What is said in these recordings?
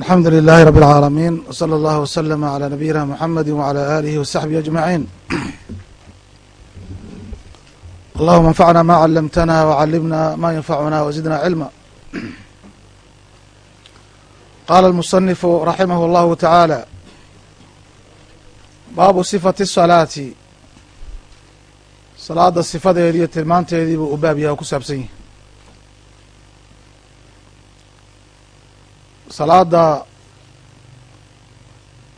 alxamdu lilahi rab اlcaalamiin wslى اllah wslm عlى nabiyina mxamedi wعlى alihi wsaxbihi aجmaعin allahuma anfacna ma calamtna wcalimna ma yanfacuna wzidna cilma qala اlmusanifu raximah اllahu taعaalى baabu sifati الsalaati salaada sifadeedii iyo tilmaanteedii buu u baab yahay oo ku saabsan yihi salaada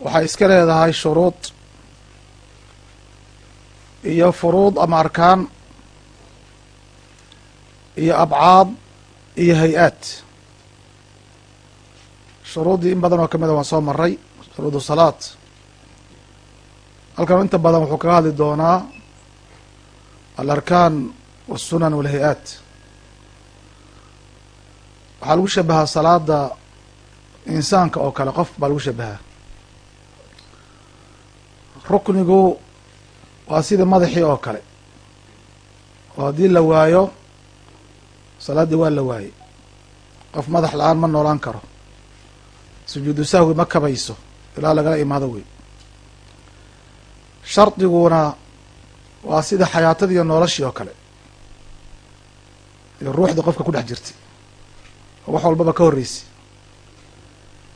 waxay iska leedahay shuruud iyo furuud ama arkaan iyo abcaad iyo hay'aad. Shuruuddii in badan oo kamida waan soo maray shuruud salaad. Halkan inta badan wuxuu kaga hadli doonaa alarkaan wasunan walhay-aad. Waxaa lagu shabahaa salaada insaanka oo kale qof baa lagu shabahaa ruknigu waa sida madaxii oo kale. Oo haddii la waayo salaaddii waa la waayey. Qof madax la'aan ma noolaan karo. Sujuudu sahwi ma kabayso. Ilaa lagala imaado wey shardiguna waa sida xayaatadii iyo noloshii oo kale. Iyo ruuxdii qofka ku dhex jirtay oo wax walbaba ka horreysay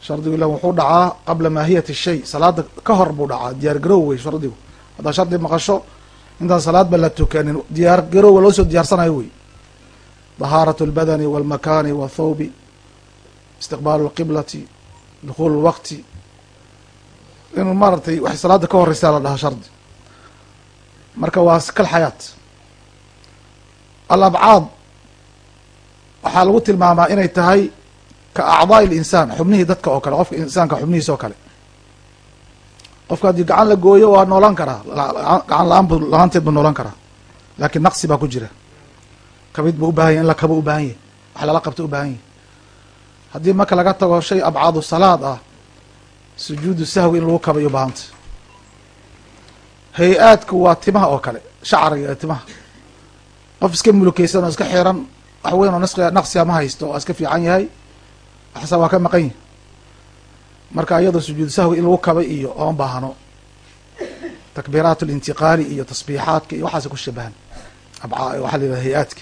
shardigu ilan wuxuu dhacaa qabla maahiyati shay salaada ka hor buu dhacaa diyaar garow wey shardigu haddaa shardi maqasho intaan salaadba la tukanin diyaar garowga loo soo diyaarsanayo wey dahaarat اlbadani wاlmakani wاthawbi istiqbaalu اlqiblati dukuul اlwaqti inuu maaragtay wax salaada ka horeysaa la dhahaa shardi marka waa kal xayaat alabcaad waxaa lagu tilmaamaa inay tahay ka acdaai linsaan xubnihii dadka oo kale qofka insaanka xubnihiisa oo kale. Qofka haddii gacan la gooyo waa noolaan karaa gacan la'aan bu buu noolaan karaa. Laakiin naqsi baa ku jira. Kabid buu ubahan yahy in la kabo ubahan yahy wax lala qabto ubahan yahy haddii marka laga tago shay abcaadu salaad ah sujuudu sahwi in lagu kabay ubahanta hay'aadku waa timaha oo kale shacriga ee timaha. Qof iska mulukeysan oo iska xiran wax weyn oo naqsiga ma haysto waa iska fiican yahay waxsa waa ka maqan yihi marka iyadoo sujuudu sahwi in lagu kabay iyo ooma baahno takbiiraat lintiqaali iyo tasbiixaadka iyo waxaasa ku shabahan. Waxaa la yidhaha hay'aadka.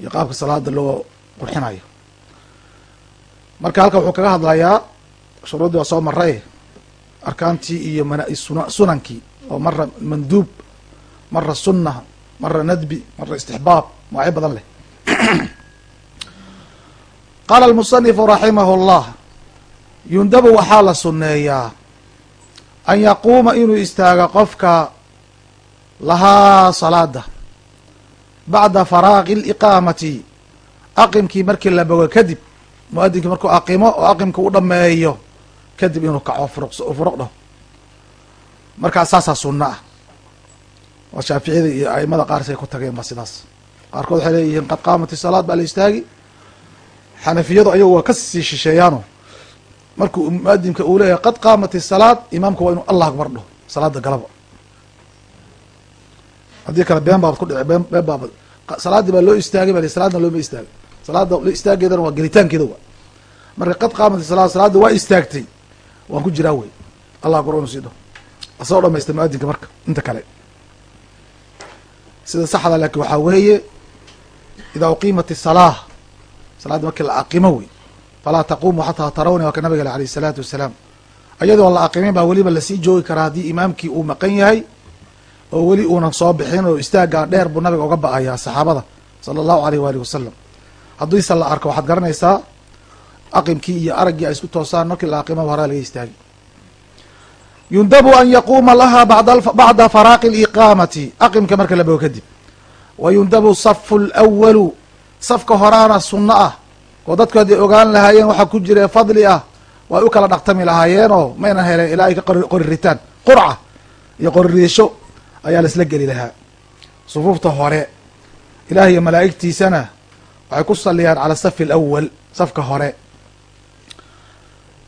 Iyo qaabka salaada loo qurxinayo. Marka halka wuxuu kaga hadlayaa shuruuddii waa soo maray arkaantii iyo sunankii. Oo mara manduub mara sunna mara nadbi mara istixbaab magacyo badan leh qaala almusanifu raximahu llah yundabu waxaa la sunneeyaa an yaquuma inuu istaago qofka lahaa salaada bacda faraaqi liqaamati aqimkii markii la bogo kadib muadinkii markuu aqimo oo aqimka u dhameeyo kadib inuu kaco furuq dhaho markaa saasaa sunno ah waa shaaficiyada iyo aimada qaar say ku tageen ba sidaas qaarkood waxay leeyihiin qad qaamat isalaad baa la istaagi xanafiyadu ayagu waa ka sii shisheeyaano. Markuu muadinka uu leeyahay qad qaamat isalaad imaamka waa inuu allah akbar dhaho salaada galaba. Haddii kale been baabad ku dhici been been baabad. Salaaddii baa loo istaagay ba salaadna looma istaagay salaada istaageedana waa gelitaankeeda wa marka qad qaamat isalaad salaadda waa istaagtay waan ku jiraa wey. Allah akbar inu sii dhaho asagoo dhamaysta muadinka marka inta kale. Sida saxda laakiin waxaa weeye idaa uqiimat isalaa salaadda markii la aqimo wey falaa taqumu xataa tarawni waa ka nabiga ale alayh isalaatu wasalaam. Ayadoo la aqimin baa weliba la sii joogi karaa haddii imaamkii uu maqan yahay oo weli uunan soo bixin oo istaaggaa dheer buu nabiga uga ba'ayaa saxaabada sala allahu aleyh waalihi wasalam haddiise la arko waxaad garanaysaa aqimkii iyo araggii ay isku toosaan markii la aqimo horaa laga istaagi yundabu an yaquuma laha bacda faraaqi liqaamati aqimka marka la bogo kadib. Wa yundabu safu lwalu safka horaana sunno ah oo dadku hadday ogaan lahaayeen waxaa ku jira fadli ah way u kala dhaqtami lahaayeenoo maynan heleen ilaa ay ka qori ritaan. Qurca iyo qoririisho ayaa laisla geli lahaa. Sufuufta hore ilaah iyo malaa'igtiisana waxay ku saliyaan cala safi alawal safka hore.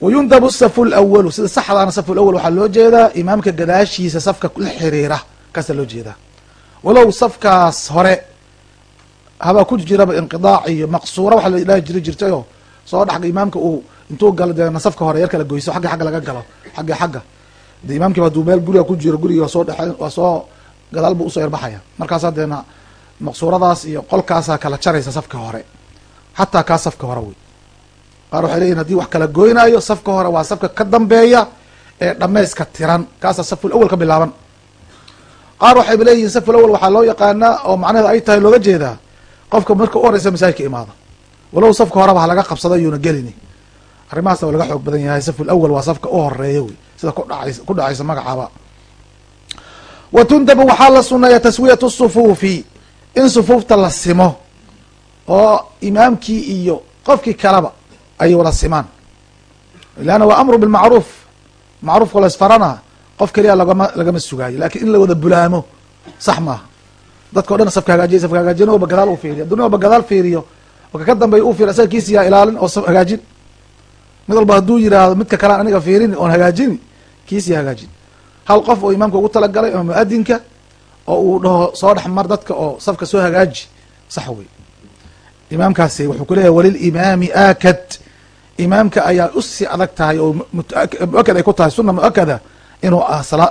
Wayundabu safu lawalu sida saxdaana safu lawal waxaa loo jeedaa imaamka gadaashiisa safka la xiriira kaasaa loo jeedaa walow safkaas hore habaa ku jiraba inqidaac iyo maqsuura waxa la ilahi jiri jirtayoo. Soo dhex imaamka uu intuu galo dee nasafka hore yar goyso xagga xagga laga galo xagga xagga. De imaamkiiba haduu meel guriga ku jiro gurigi waa soo waa soo gadaal buu u soo yarbaxaya markaasa deena maqsuuradaas iyo qolkaasaa kala jaraysa safka hore. Xataa kaa safka hore wey. Qaar waxay leyihin haddii wax kala goynaayo safka hore waa safka ka dambeeya ee dhamayska tiran kaasaa saful awal ka bilaaban. Qaar waxayba leeyihiin saful awal waxaa loo yaqaanaa oo macnaheeda ay tahay looga jeedaa qofka marka u horeysa masaajidka imaada. Walow safka horeba ha laga qabsado yuuna gelini. Arrimahaasna waa laga xoog badan yahay. Saful awal waa safka u horreeya wey. Sida ku dhacaysa magacaaba. Wa tundabu waxaa la suneeya taswiyatu sufuufi. In sufuufta la simo oo imaamkii iyo qofkii kaleba ay wada simaan. Leanna waa amru bilmacruuf macruufka la isfarana qof keliya lagama lagama sugaayo. Lakin in la wada bulaamo sax maaha dadka dhan safka hagaajiya safka hagaajin gadaal u fiiriyo? Addunya walba gadaal fiiriyo oka ka dambeeya u fiiriy asaga kiisiyaa ilaalin oo hagaajin. Mid walba hadduu yiraahdo midka kalean aniga fiirini oon hagaajini kiisii hagaajin. Hal qof oo imaamka ugu talagalay ama mu'adinka oo uu dhaho soo dhex mar dadka oo safka soo hagaaji sax wey imaamkaasi wuxuu kuleeyahay walilimaami aakad. Imaamka ayaa u sii adag tahay oo muakad ay ku tahay suna muakada inuu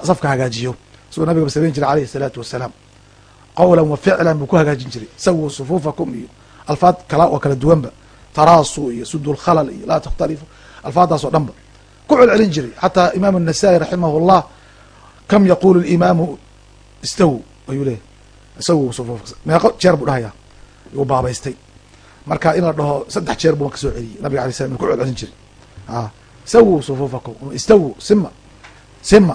safka hagaajiyo. Siduu nabiga samayn jiray alayhi الsalaatu wasalaam qawla wa ficlan buu ku hagaajin jiray sawu sufuufakum iyo alfaad kala oo kala duwanba taraasu iyo sud lkhalal iyo laa takhtalifu alfaadaas oo dhan ba ku celcelin jiray xataa imaam الnasa'i raximah اllah kam yaqulu imaamu istaw ayuu leeyahy isagu sufuuf meeqo jeer buu dhahaya uu baabaystay marka in la dhaho saddex jeer buu kasoo celiyey nabiga alay slam ku celcelin jiray a sawu sufuufakum istawu sima sima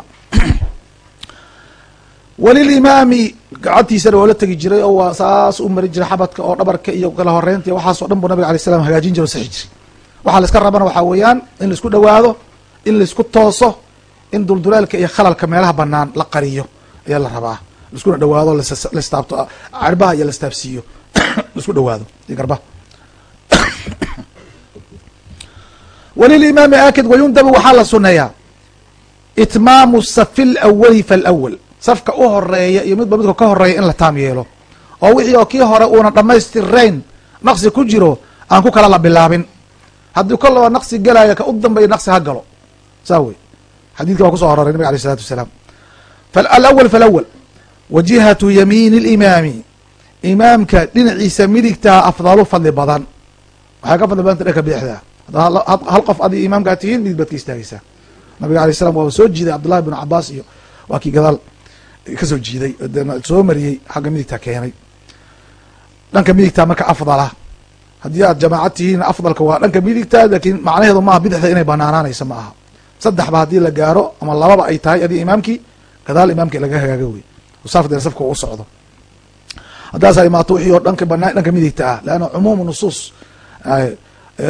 walilimaami gacantiisana waa la tegi jiray oo waa saas u marin jiray xabadka oo dhabarka iyo kala horeynta waxaas o dhan buu nabiga alay slam hagaajin jira o sixi jiray. Waxaa la iska rabana waxaa weeyaan in la isku dhawaado in la isku tooso in duldulaalka iyo khalalka meelaha banaan la qariyo. Ayaa la rabaa. Laiskuna dhawaado lastaabto carbaha iyo lastaabsiiyo la isku dhawaado iyo garbaha. Walilimaami aakid wayundabu waxaa la suneeyaa itmaamu safi lawali falawal safka u horreeya iyo midba midka ka horreeya in la taam yeelo. Oo wixii oo kii hore uuna dhamaystirayn naqsi ku jiro aan ku kala la bilaabin. Haddii kolaba naqsi gelaayo ka u dambeeya naqsi ha galo. Saa wey xadidka waa kuso aroray nabig alay isalatu wasalaam. Alawal falawal wa jihatu yamiini limaami imaamka dhinaciisa midigtaa afdalu fadli badan. Waxay ka fadli badanta dhanka bidixdaa hal qof adi imaamkaa tihiin midig baad ka istaagaysaa nabiga alay salam waaba soo jiiday cabdullahi bn cabaas iyo waa kii gadaal ka soo jiiday soo mariyey xagga midigta keenay. Dhanka midigtaa marka afdala haddii aad jamaacad tihiin afdalka waa dhanka midigta laakiin macnaheedu maaha bidixda inay banaanaanayso ma aha. Saddexba haddii la gaaro ama lababa ay tahay adi imaamkii gadaal imaamkii laga hagaaga wey saafdeer safka u socdo. Haddaasaa imaato wixii oo dhanka banaa dhanka midigta ah leanna cumuumu nusuus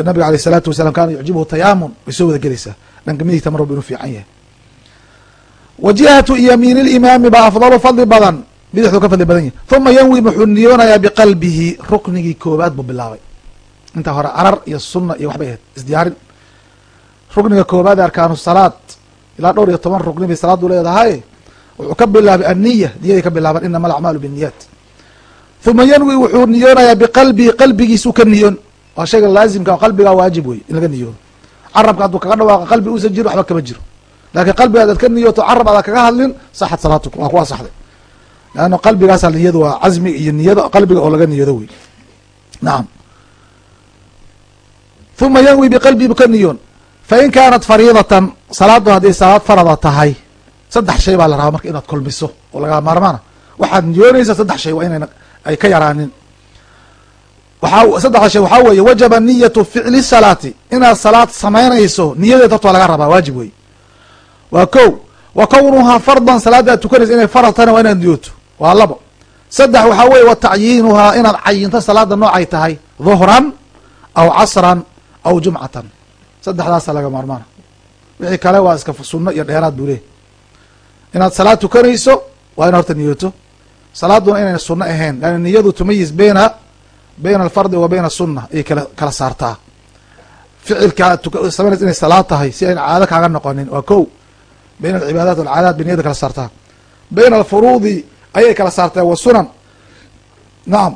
nabiga aleyh isalaatu wasalam kaana yucjibuhu tayaamun way soo wada gelaysaa. Dhanka midigta mar walba inuu fiican yahay wa jihatu yamiin limaami baa afdalu fadli badan bidixdu ka fadli badan yahy uma yanwi wuxuu niyoonayaa biqalbihi ruknigii koobaad buu bilaabay intaa hore carar iyo sunna iyo waxbay ahayd isdiyaarin rukniga koobaad arkaanu salaad ilaa dhowr iyo toban rukni bay salaadu leedahay wuxuu ka bilaabay anniya niyaday ka bilaaban inama alacmaalu binniyaat uma yanwi wuxuu niyoonayaa biqalbihi qalbigiisuu ka niyoon waa shayga laazimka qalbigaa waajib wey in laga niyoodo carabka hadduu kaga dhawaaqa qalbi uusan jirin waxba kama jiro laakiin qalbiga adaad ka niyooto carab adaa kaga hadlin saxad salaatukum waa ku asaxday leanna qalbigaasa niyadu waa casmiga iyo niyada qalbiga oo laga niyoodo wey nacam uma yanwi biqalbihi ka niyoon. Fain kaanat fariidatan salaadu hadday salaad farada tahay saddex shay baa la rabaa marka inaad kulmiso oo lagaa maarmaana. Waxaad niyoonaysa saddex shay waa inayna ay ka yaraanin. Waaa saddexda shay waxaa weeye wajaba niyatu ficli salaati. Inaad salaad samaynayso niyadeed horta waa rabaa waajib wey waa ko wa kownuhaa fardan salaadda aad tukanaysa inay farad tahayna waa inaad niyooto waa labo. Saddex waxaa weye wa tacyiinuhaa inaad cayinto salaada noocay tahay duhran aw casran aw jumcatan. Saddexdaasa laga maarmaana. Wixii kale waa iska sunno iyo dheeraad buu leehy inaad salaad tukanayso waa ina horta niyooto. Salaaduna inayna sunno ahayn. Leanna niyadu tumayis beyna bayna alfardi wa bayna asunna ayay kala kala saartaa. Ficilka aad samaynaysa inay salaad tahay si ayna caado kaaga noqonin. Waa ko bayna alcibaadaat walcaadaat bay niyada kala saartaa bayna alfuruudi ayay kala saartaa wa sunan nacam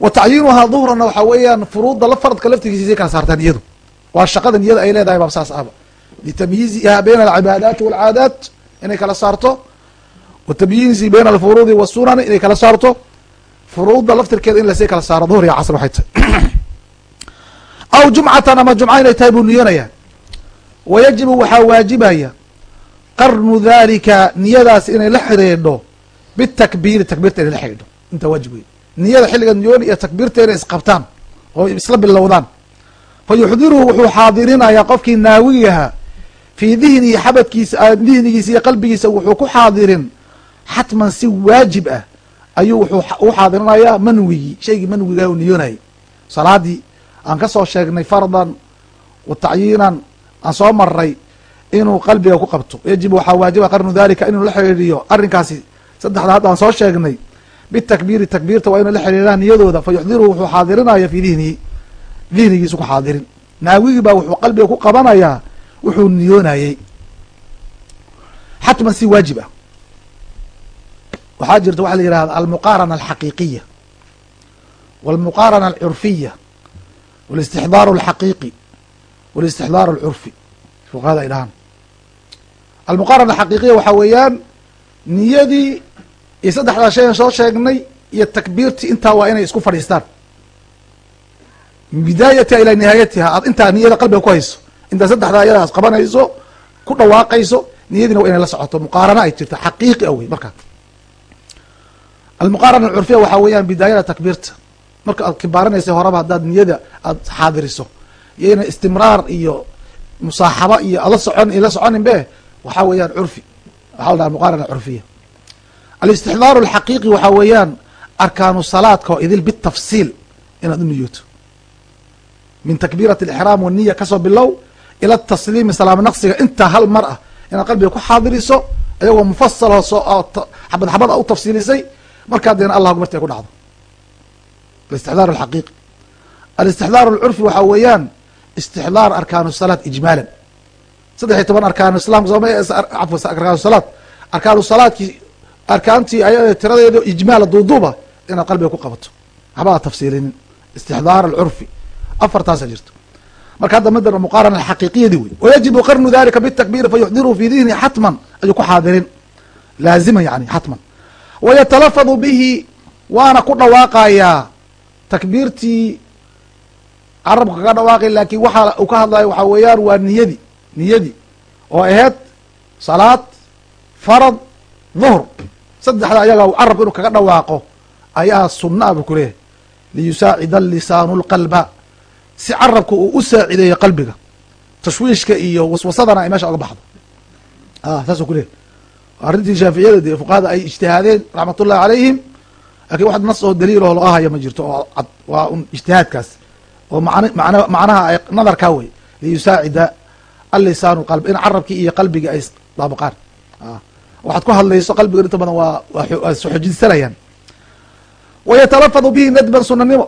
wa tacyiinuhaa duhranna waxaa weeyaan furuudda la faradka laftigiisay kala saartaa niyadu waa shaqada niyada ay leedahay baa saas ahba litamyiiziha bayna alcibaadaati walcaadaat inay kala saarto wa tamyiizi bayna alfuruudi wasunani inay kala saarto furuudda laftirkeeda in la sii kala saaro duhur iyo casr waxay tahay aw jumcatan ama jumca inay tahay buu niyoonayaa wa yajibu waxaa waajibaya qarnu dalika niyadaas inay la xidhiidho bitakbiiri takbiirta inay la xidhiidho. Intaa waajib wey niyada xilliga niyooni iyo takbiirta inay isqabtaan oo isla bilowdaan. Fa yuxdiruhu wuxuu xaadirinayaa qofkii naawigaha fii dihnihi xabadkiisa dihnigiisa iyo qalbigiisa wuxuu ku xaadirin xatman si waajib ah. Ayuu wuxuu u xaadirinayaa manwigii shaygii manwigaha uu niyoonayay salaadii aan ka soo sheegnay fardan wa tacyiinan aan soo maray inuu qalbiga ku qabto. Yajib waxaa waajiba qarnu dalika inuu la xidhiidhiyo. Arrinkaasi saddexda hadda aan soo sheegnay bitakbiiri takbiirta waa inuu la xidhiidhaan niyadooda. Fa yuxdiruhu wuxuu xaadirinaya fii dihnihi dihnigiisu ku xaadirin. Naawigii baa wuxuu qalbiga ku qabanayaa wuxuu niyoonayey xatman si waajib ah. Waxaa jirta waxa la yihahda almuqaarana alxaqiiqiya walmuqaarana alcurfiya walistixdaaru alxaqiiqi. Walistixdaaru alcurfi fuqahada ay dhahaan almuqaarana alxaqiiqiya waxaa weeyaan niyadii iyo saddexdaa shay soo sheegnay iyo takbiirtii intaa waa inay isku fadhiistaan. Bidaayatiha ilaa nihaayatiha aad intaa niyada qalbiga ku hayso intaa saddexdaa ayadaas qabanayso ku dhawaaqayso niyadiina waa inay la socoto. Muqaarana ay jirta xaqiiqi a wey markaa almuqaarana alcurfiya waxaa weeyaan bidaayada takbiirta. Marka aad kibaaranaysa horaba haddaad niyada aad xaadiriso iyo ina istimraar iyo musaaxaba iyo ala socon la soconin be waxaa weeyaan curfi. Waxaa la dhaha muqaarana curfiya. Alistixdaaru alxaqiiqi waxaa weeyaan arkaanu salaadka oo idil bitafsiil inaad u niyooto. Min takbiirati alixraam waniya ka soo bilow ila tasliimi salaamo naqsiga. Intaa hal mar ah inaad qalbiga ku xaadiriso ayagoo mufasalo soo xabad xabad a u tafsiilisay markaa deena allah marti ay ku dhacdo. Alistixdaar alxaqiiqi. Alistixdaar alcurfi waxaa weeyaan istixdaar arkaanu salaat ijmaalan. Saddex iyo toban arkaanu islaamka sooma arkaanu salaad. Arkaanu salaadkii arkaantii ayada tiradeedo ijmaala duuduuba inaad qalbiga ku qabato. Waxba tafsiilinin istixdaar alcurfi afartaasa jirto. Marka hadda midana muqaarana alxaqiiqiyadi wey wayajibu qarnu dalika bitakbiiri fa yuxdiruhu fi dihni xatman. Ayuu ku xaadirin. Laazima yani xatman. Wayatalafadu bihi waana ku dhawaaqayaa takbiirtii carabka kaga dhawaaqay laakiin waxaa uu ka hadlayo waxaa weeyaan waa niyadi niyadii oo aheyd salaad farad dhuhr. Saddexda ayaga carabka inuu kaga dhawaaqo ayaa sunna a buu ku leeyahay. Liyusaacida lisaanu lqalba si carabka uu u saacideeyo qalbiga tashwiishka iyo waswasadana ay meesha oga baxdo. Saasuu kuleeyahy arrintii shaaficiyada dee fuqahada ay ijtihaadeen raxmatullahi calayhim laakiin wax nas oo daliil oo loo haya ma jirto oo cad. Waa un ijtihaadkaas oo man man macnaha ay nadarkaa wey liyusaacida allisaanu qalb in carabkii iyo qalbigii ay daabaqaan. Waxaad ku hadlayso qalbiga inta badan waa soxojinsanayaan wayatalafadu bihi nadban sunanimo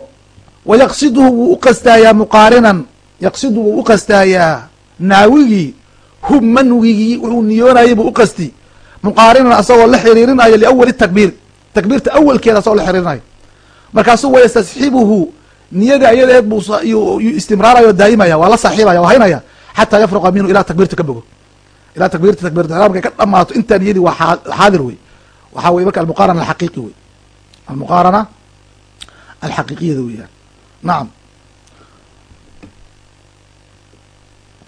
wayaqsiduhu wuu u qastaayaa muqaarinan yaqsidu wuu u qastaayaa naawigii hub manwigii wuxuu niyoonayay buu u qasti. Muqaarinan asagoo la xiriirinayo liawali takbiir takbiirta awalkeeda asagoo la xiriirinayo. Markaasuu wayastasxibuhu niyada ayadeed buu istimraarayo daa'imaya waa la saaxiibaya waa haynaya. Xataa yafruqa minhu ilaa takbiirta ka bogo. Ilaa takbiirta takbiirta ixraamka ka dhamaato intaa niyadii waa xaadir wey. Waxaa weye marka almuqaarana alxaqiiqi wey. Almuqaarana alxaqiiqiyada weeyaan. Nacam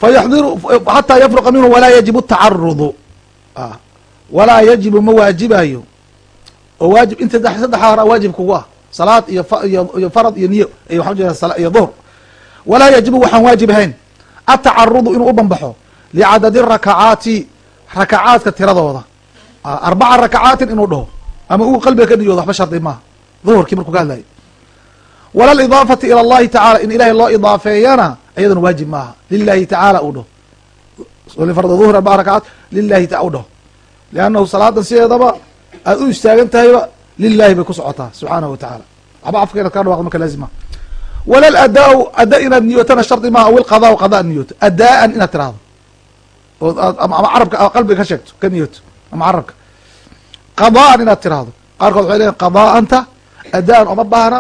fayaxdiru xataa yafruqa minhu walaa yajibu tacarudu walaa yajibu ma waajibayo. Oo waajib inta saddexa hora waajib kugu ah salaad iyo farad iyo niyo iyo duhr walaa yajibu waxaan waajib ahayn atacarudu inuu u banbaxo licadadi rakacaati rakacaadka tiradooda. Arbaca rakacaatin inuu dhaho ama uu qalbiga ka niyoodo waxba shardi maaha. Duhurkii markuu ka hadlayay wala lidaafati ila allahi tacala in ilahay loo idaafeeyana iyaduna waajib maaha. Lilahi tacaala uu dhaho. Duhur arbaca rakacaat lilahi u dhaho. Liannahu salaadan sideedaba aad u istaagan tahayba lilahi bay ku socotaa subxaanahu wa tacaala waxba afka inaad kaga dhawaqdo marka laazim maha wala ladaau ada inaad niyootana shardi maaha aw ilqadaa qadaa niyooto adaan inaad tiraahdo oo ama carabka qalbiga ka sheegto ka niyooto ama carabka qadaan inaad tiraahdo qaarkood waxay leeyiin qadaa'anta adaan oma baahna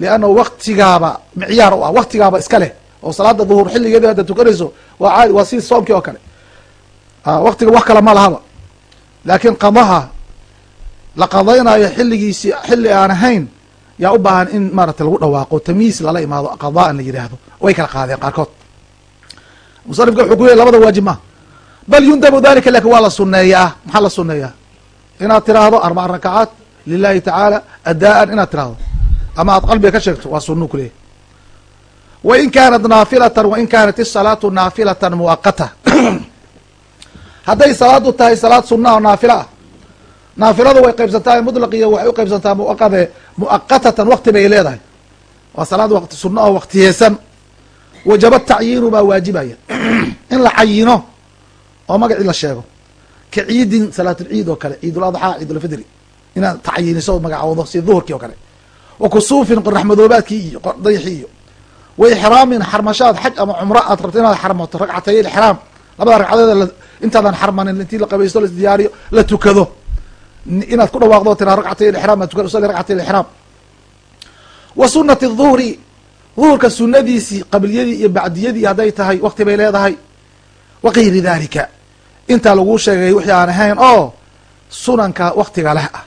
liannahu waktigaaba micyaar u ah waktigaaba iska leh oo salaada duhur xilligeedi hadda tukanayso waa caadi waa si soomkii oo kale waktiga wax kale ma lahaba laakiin qadaha la qadaynayo xilligiisi xilli aan ahayn yaa u baahan in maaragtay lagu dhawaaqo tamyiis lala imaado qadaan la yidhaahdo way kala qaadeen qaarkood. Musanifka wuxuu ku yay labada waajib maa bal yundabu dalika laakiin waa la suneeyaa maxaa la suneeyaa inaad tiraahdo arbaca rakacaat lilahi tacaala adaan inaad tiraahdo. Ama aad qalbiga ka sheegto waa sunuu kuleeyahy wain kaanat naafilatan wain kaanat isalaatu naafilatan muwaqata hadday salaadu tahay salaad sunna oo naafila ah naafiladu way qaybsantahay mutlaq iyo waxay u qaybsantaa muaqade muaqatatan wakti bay leedahay. Waa salaad waqti sunna oo waktiyeysan wajaba tacyiinu baa waajibaya. In la cayino oo magacii la sheego. Ka ciidin salaatulciid oo kale ciid uladxaa ciid ulfidri inaad tacyiiniso magacoodo si duhurkii oo kale. Wa kusuufin qoraxmadoobaadkii iyo dayxii iyo. Wa ixraamin xarmashaad xaj ama cumro aad rabto inaad xarmato ragcatay ixraam. Labada ragcadeed intaadan xarmanin intii la qabaysto la isdiyaariyo la tukado inaad ku dhawaaqdo tiraa ragcatay ixraam aad usalli ragcatay ixraam. Wa sunati duhri duhurka sunadiisii qabliyadii iyo bacdiyadii hadday tahay wakti bay leedahay. Wa gayri dalika intaa laguu sheegay wixii aan ahayn oo sunanka waktiga leh ah.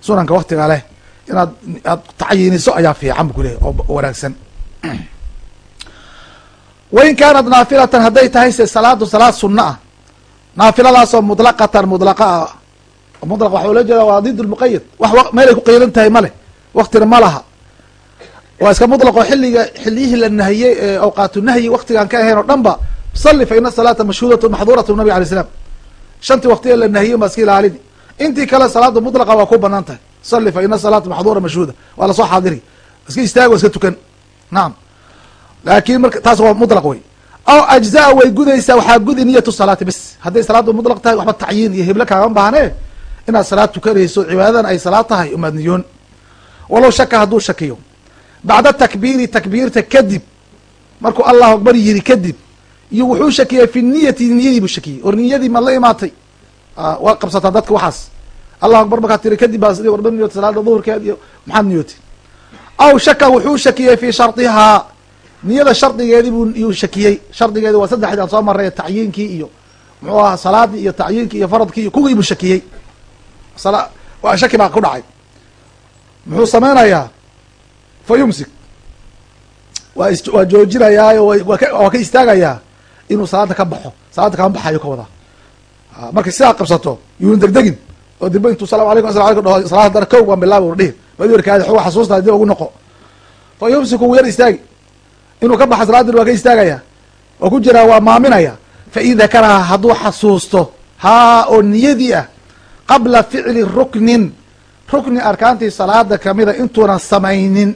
Sunanka waktiga leh inaad aad tacyiiniso ayaa fiican bu kuleeyahy oo wanaagsan. Wain kaanat naafilatan hadday tahay se salaadu salaad sunna ah. Naafiladaasoo mutlaqatan mudlaqa ah mutlaq waxa ula jeeda waa did lmuqayad wax meelay ku qaydan tahay ma leh. Waktina ma laha. Waa iska mutlaqo xilliga xiliyihii la nahiyey ee awqaatu nahyi waktigaan ka ahayn oo dhan ba salli fa ina salaata mashhuudatu maxduuratu nabig alay slam shantii waktiga la nahiye ma iska ilaalini intii kale salaada mutlaqa waa ku bannaan tahay. Salli fa ina salaata maxduura mashhuuda. Waa la soo xaadiri. Iska istaag iska tukan. Nacam laakin marka taas waa mutlaq wey. Aw ajzaa way gudaysaa waxaa gudi niyatu salaati bes hadday salaadu mutlaq tahay waxba tacyiin iyo heblo kaagama baahne inaad salaad tukanayso cibaadadan ay salaad tahay umaad niyoon. Walow shaka hadduu shakiyo. Bacda takbiiri takbiirta kadib markuu allahu akbar yiri kadib iyo wuxuu shakiyey fi niyati niyadii buu shakiyey or niyadii ma la imaatay? Waa qabsataa dadka waxaas. Allahu akbar markaad tiri kadib baa warba salaada duhurkeed iyo maxaad niyootay. Aw shaka wuxuu shakiyey fi shardihaa. Niyada shardigeedii buu yuu shakiyey shardigeedi waa saddexdii aan soo maray tacyiinkii iyo muxuu ahaa salaadii iyo tacyiinkii iyo faradkii iyo kuwii buu shakiyey shaki baa ku dhacay. Muxuu sameynayaa fa yumsik. Waa waa joojinayaayo waa ka waa istaagayaa inuu salaada ka baxo. Salaada kama baxayo ka wadaa markay sidaa qabsato yuuna degdegin oo dirba intuu salamu alaykum aslam alaykum dhaho salaad haddana kow baan bilaabi ur dhihi badwarkaadi xoga xasuusta dib ugu noqo. Fa yumsiku wuu yar istaagi. Inuu ka baxa salaadin waa ka istaagaya. Oo ku jiraa waa maaminaya. Fa in hadduu xasuusto haa oo niyadii ah qabla ficli ruknin. Rukni arkaantii salaada kamida intuunan samaynin.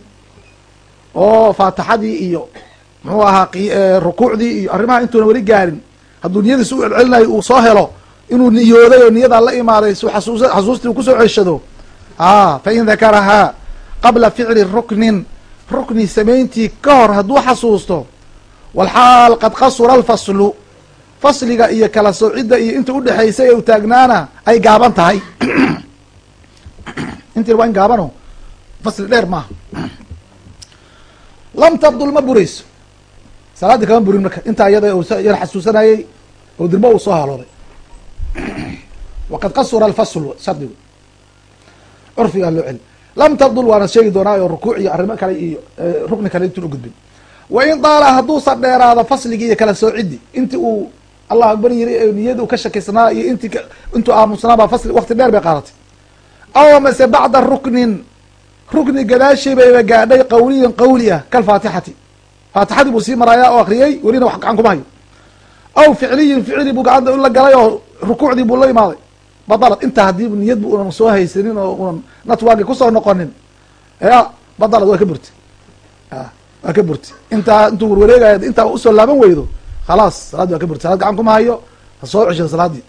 Oo faatixadii iyo muxuu ahaa rukuucdii iyo arrimaha intuunan weli gaarin. Hadduu niyadiis u celcelinayo uu soo helo inuu niyooday oo niyadaa la imaaday su xasuus xasuustii uu ku soo ceshado. A fa in dakarahaa qabla ficli ruknin. Rukni samayntii ka hor hadduu xasuusto walxaal qad qasura alfaslu fasliga iyo kala soocidda iyo inta udhexaysay u taagnaana ay gaaban tahay. Intii waa in gaabano fasli dheer maaha lam tabdul ma burayso. Salaaddii kama burin marka intaa iyada yar xasuusanayey oo dirmo uu soo halooday waqad qasura alfaslu shardigu curfigaa loo celi lam tabdul waana sheegi doonaa oo rukuuc iyo arrimo kale iyo rukni kale intuun ugudbin wa in daala hadduusa dheeraado fasligii iyo kala soociddi inti uu allah akbar yiri niyada u ka shakisnaa iyo inti intuu aamusnaabaa fasli wakti dheer bay qaadatay aw mase bacda ruknin rukni gadaashii bayba gaadhay qawliyan qawli ah kalfaatixati faatixadii buu sii maraayaa oo akriyey welina wax gacan kuma hayo. Aw ficliyin ficli buu gacanta la galay oo rukuucdii buu la imaaday. Badalad intaa haddii niyad bu unan soo haysanin oo unan natwagi ku soo noqonin ya badalad waa ka burti. Waa ka burti. Intaa intuu warwareegayo intaa u soo laaban weydo khalaas salaaddi waa ka burti salaad gacan kuma hayo ha soo cesho salaadii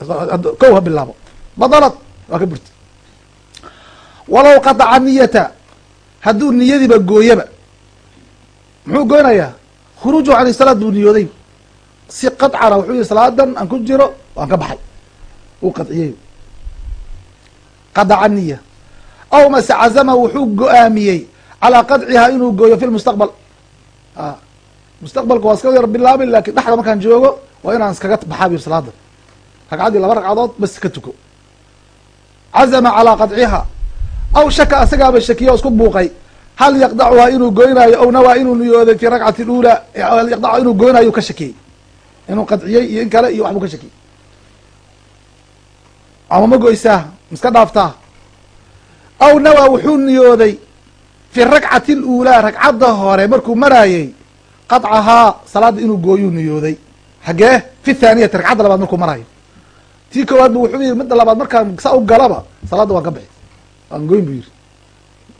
kow ha bilaabo badalad waa ka burti walow qadaca niyata hadduu niyadiiba gooyaba muxuu goynayaa khuruuju can salaad buu niyooday si qadcana wuxuu yihi salaadan aan ku jiro waan ka baxay uu qadciyey qadaca niya aw mase cazama wuxuu go'aamiyey calaa qadcihaa inuu gooyo fi lmustaqbal mustaqbalka waa iska yar bilaabi laakiin dhexda markaan joogo waa inaan iskaga baxaa bir salaada ragcaddii laba ragcadood bas ka tuko cazama calaa qadciha aw shaka asagaaba shakiya o isku buuqay hal yaqdacuhaa inuu goynaayo aw nawaa inuu niyooday fi ragcati lula yaqdacuha inuu goynaayo ka shakiyey inuu qadciyey iyo in kale iyo waxbuu ka shakiyey ama ma goysaa miska dhaaftaa aw nawaa wuxuu niyooday fi ragcati luulaa ragcadda hore markuu maraayey qadcahaa salaadda inuu gooyuu niyooday. Hagee? Fi thaaniyati ragcadda labaad markuu maraayo tii koowaad bu wuxuu yiri midda labaad markaan saa u galaba salaadda waan ka bixi waan goyn bu yiri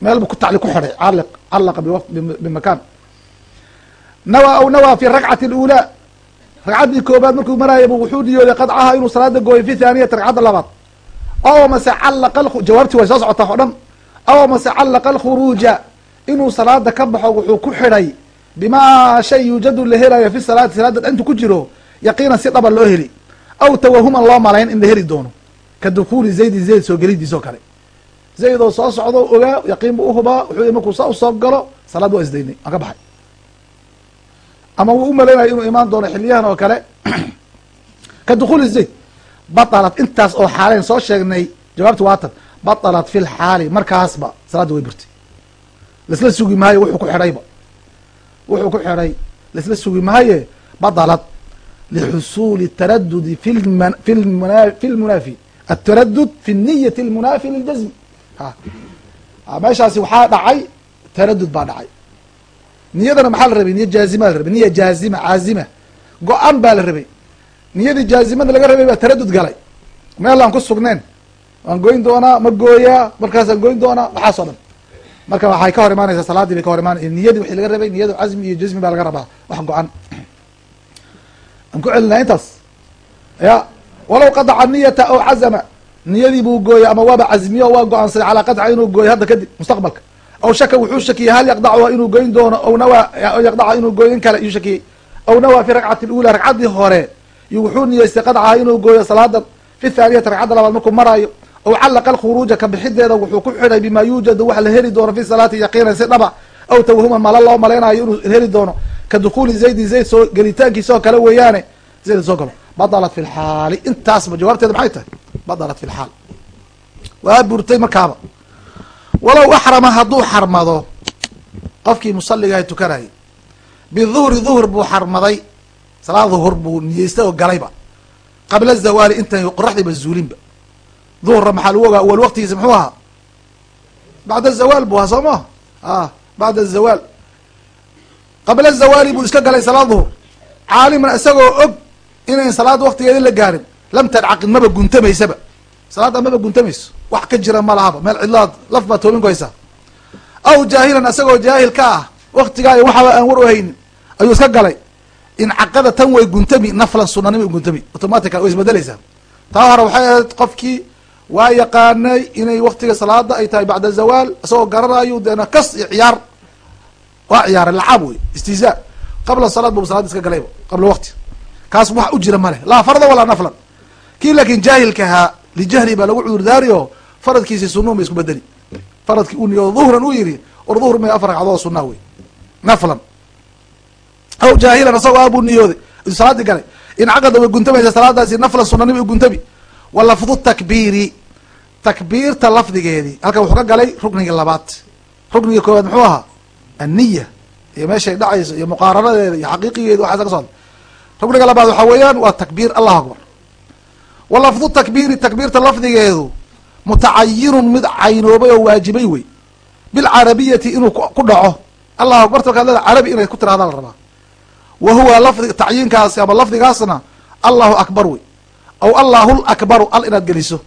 meel bu ku tacli ku xidhay caliq callaqa bimakaan nawaa aw nawaa fi ragcati luulaa ragcaddii koobaad markuu maraaya bu wuxuu niyooday qadcahaa inuu salaada gooyo fi thaaniyati ragcadda labaad. Aw mase callaqa jawaabtii way soo socotaa oo dhan. Aw mase callaqa alkhuruuja inuu salaada ka baxo wuxuu ku xidhay bimaa shay yuujadu la helayo fi salaati salaada intu ku jiro yaqiinan si dhaba loo heli aw tawahuman loo malayn in la heli doono ka dukuuli zaydin zayd soo gelidiis kale zayd oo soo socdo ogaa yaqiin bu uhubaa wuxuu markuu saa u soo galo salaad waa isdaynay waan ka baxay ama wuu u malaynayo inuu imaan doono xiliyahan oo kale ka dukuuli zayd batalat intaas oo xaaleyn soo sheegnay jawaabti waatan batalat fi lxaali markaasba salaadda way burtay laisla sugi maayo wuxuu ku xidhayba wuxuu ku xidhay laisla sugi maaye batalat lxusuuli taradudi fi fi fi lmunaafi ataradud fi niyati lmunaafi liljazmi ha. Meeshaasi waxaa dhacay taradud baa dhacay. Niyadana maxaa la rabay? Niya jaazima la rabay. Niya jaazima caazima. Go-an baa la rabay. Niyadii jaazimada laga rabay baa taradud galay. Meel aan ku sugneen. Waan goyn doonaa ma gooyaa markaasaan goyn doonaa waxaas o dhan marka waxay ka hor imaanaysaa salaadii bay ka hor imaanay niyadii wixii laga rabay niyadu cazmi iyo jazmi baa laga rabaa. Wax go-an. Aan ku celinaa intaas. Ya walow qadaca niyata aw cazama. Niyadii buu gooyey ama waaba cazmiyo waa go'aansaday calaa qadca inuu gooyo hadda kadib mustaqbalka. Aw shaka wuxuu shakiyey hal yaqdacuha inuu goyn doono aw nawaa yaqdaca inuu gooyo in kale yuu shakiyey. Aw nawaa fi ragcati lula ragcaddii hore yu wuxuu niyeystay qadcaha inuu gooyo salaadan. Fi thaaniyati ragcadda labaad markuu maraayo aw callaqa alkhuruuja ka bixideeda wuxuu ku xidhay bima yuujadu wax la heli doono fi salaati yaqiinan si dhaba aw tawahuman mala loo malaynayo inuu heli doono ka dukuuli zaydin zayd soo gelitaankiisa oo kale weeyaane zayd soo galo badalat fi lxaali intaasba jawaabteeda maxay tahay badalat fi lxaal waa burtay markaaba walow axrama hadduu xarmado qofkii musaligaha tukanayay biduhri duhr buu xarmaday salaad duhur buu niyeystay oo galayba qabla zawaali intan qoraxdiiba zuulinba duhurna maxaa lagu ogaa? Awal waqtigiisa muxuu ahaa? Bacda zawaal bu ahaa soo maha a bacda zawaal. Qabla zawaali buu iska galay salaad duhur. Caaliman isagoo og inayn salaad waktigeedi la gaarin. Lam tadcaqid maba guntamaysaba. Salaadda maba guntamayso. Wax ka jira ma lahaba. Meel cidlaad laf baa toobin ku haysaa. Aw jaahilan isagoo jaahil ka ah waktigaayo waxaba aan war u haynin ayuu iska galay. Incaqada tan way guntami naflan sunanima guntami. Automatica way isbedeleysaa taa hore waxay ahayd qofkii waa yaqaanay inay waktiga salaada ay tahay bacda zawaal isagoo garanayo deena kas iyo ciyaar. Waa ciyaaray lacaab wey istihzaa qabla salaad bu salaada iska galayba qabla waqti. Kaas wax u jira maleh laa farda walaa naflan. Kii laakin jaahilkahaa lijahli baa lagu cudurdaari oo faradkiisi sunuu ma isku bedeli. Faradkii uu niyoodo duhran uu yihi or duhr ma afar ragcadood sunaa wey naflan. Aw jaahilan isagoo aabuu niyooday. Salaadii galay. Incaqada way guntamaysa salaadaasi naflan sunanima guntami wa lafdu takbiiri. Takbiirta lafdigeedii halkan wuxuu ka galay ruknigii labaad. Ruknigii koowaad muxuu ahaa? Anniya iyo meeshay dhacayso iyo muqaaranadeeda iyo xaqiiqigeeda waxaas ka socda rukniga labaad waxaa weeyaan waa takbiir allahu akbar. Wa lafdu takbiiri takbiirta lafdigeedu mutacayinun mid caynoobay oo waajibay wey. Bilcarabiyati inuu ku dhaco. Allahu akbarta markaad leeda carabi inay ku tirahda la rabaa. Wa huwa lafdi tacyiinkaasi ama lafdigaasna allahu akbar wey aw allahu lakbaru al inaad geliso.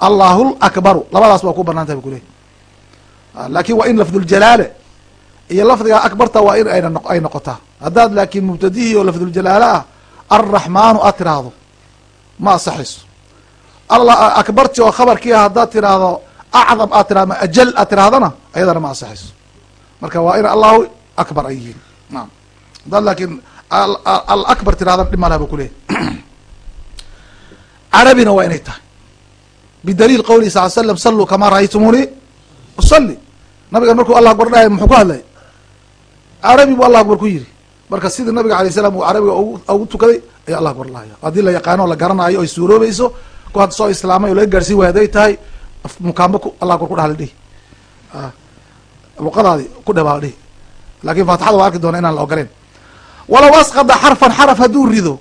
Allahu lakbaru labadaas waa ku bannaan tahay bu kulehy laakin waa in lafduljalaale iyo lafdiga akbarta waa in ayna ay noqotaa. Haddaad laakiin mubtadihii oo lafduljalaale ah alraxmaanu aad tiraahdo ma asaxayso akbarti oo khabarkii ah haddaad tiraahdo acdam aad tirahdo ajal aad tirahdana ayadana ma asaxayso marka waa in allahu akbar ay yihiin. Naam. Haddaad laakiin alakbar tirahdana dhib malaha bu kuleeyahy carabina waa inay tahay. Bidaliil qawlihi sal l slam saluu kamaa ra'aytumuuni usali nabigan markuu allah akbar dhahay muxuu ku hadlay? Carabi buu allah akbar ku yiri marka sidii nabiga alay salam uu carabiga ugu tukaday ayaa allah akbar lahaya haddii la yaqaano o la garanayo oy suuroobayso ku hadda soo islaamay oo laga gaarsiin waay haday tahay mukaambo allah akbar ku dhaha la dhihi luqadaadi ku dheh baa la dhihi. Lakin faatixada waa arki doona inaan la ogoleen walow asqada xarfan xaraf hadduu rido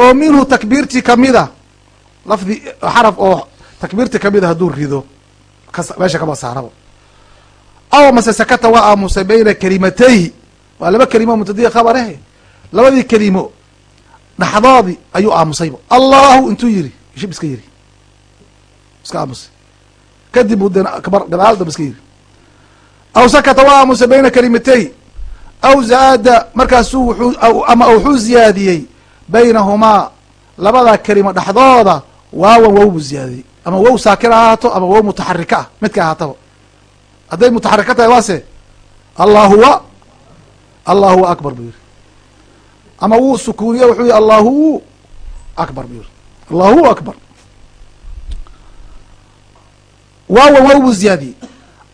oo minhu takbiirtii kamida lafdi xaraf oo takbiirtii kamida hadduu rido meesha kaba saaraba. Aw mase sakata waa aamusay bayna kelimatayhi waa laba kelimo mubtadiya khabarehe labadii kelimo dhaxdoodii ayuu aamusayba. Allahu intuu yiri shib iska yiri iska aamusay. Kadib buu de gadaal damba iska yiri aw sakata waa aamusay bayna kelimatayhi aw zaada markaasuu wuxuu ama wuxuu ziyaadiyey baynahumaa labada kelimo dhexdooda waawan wow buu ziyaadiyey ama wow saakin ahaato ama wow mutaxarika ah midka ahaataba. Hadday mutaxarika tahay waase allahuwa allahu akbar buu yiri ama wuu sukuuniye wuxuu yihi allahu akbar buu yiri allahu akbar. Waawan wow buu ziyaadiyey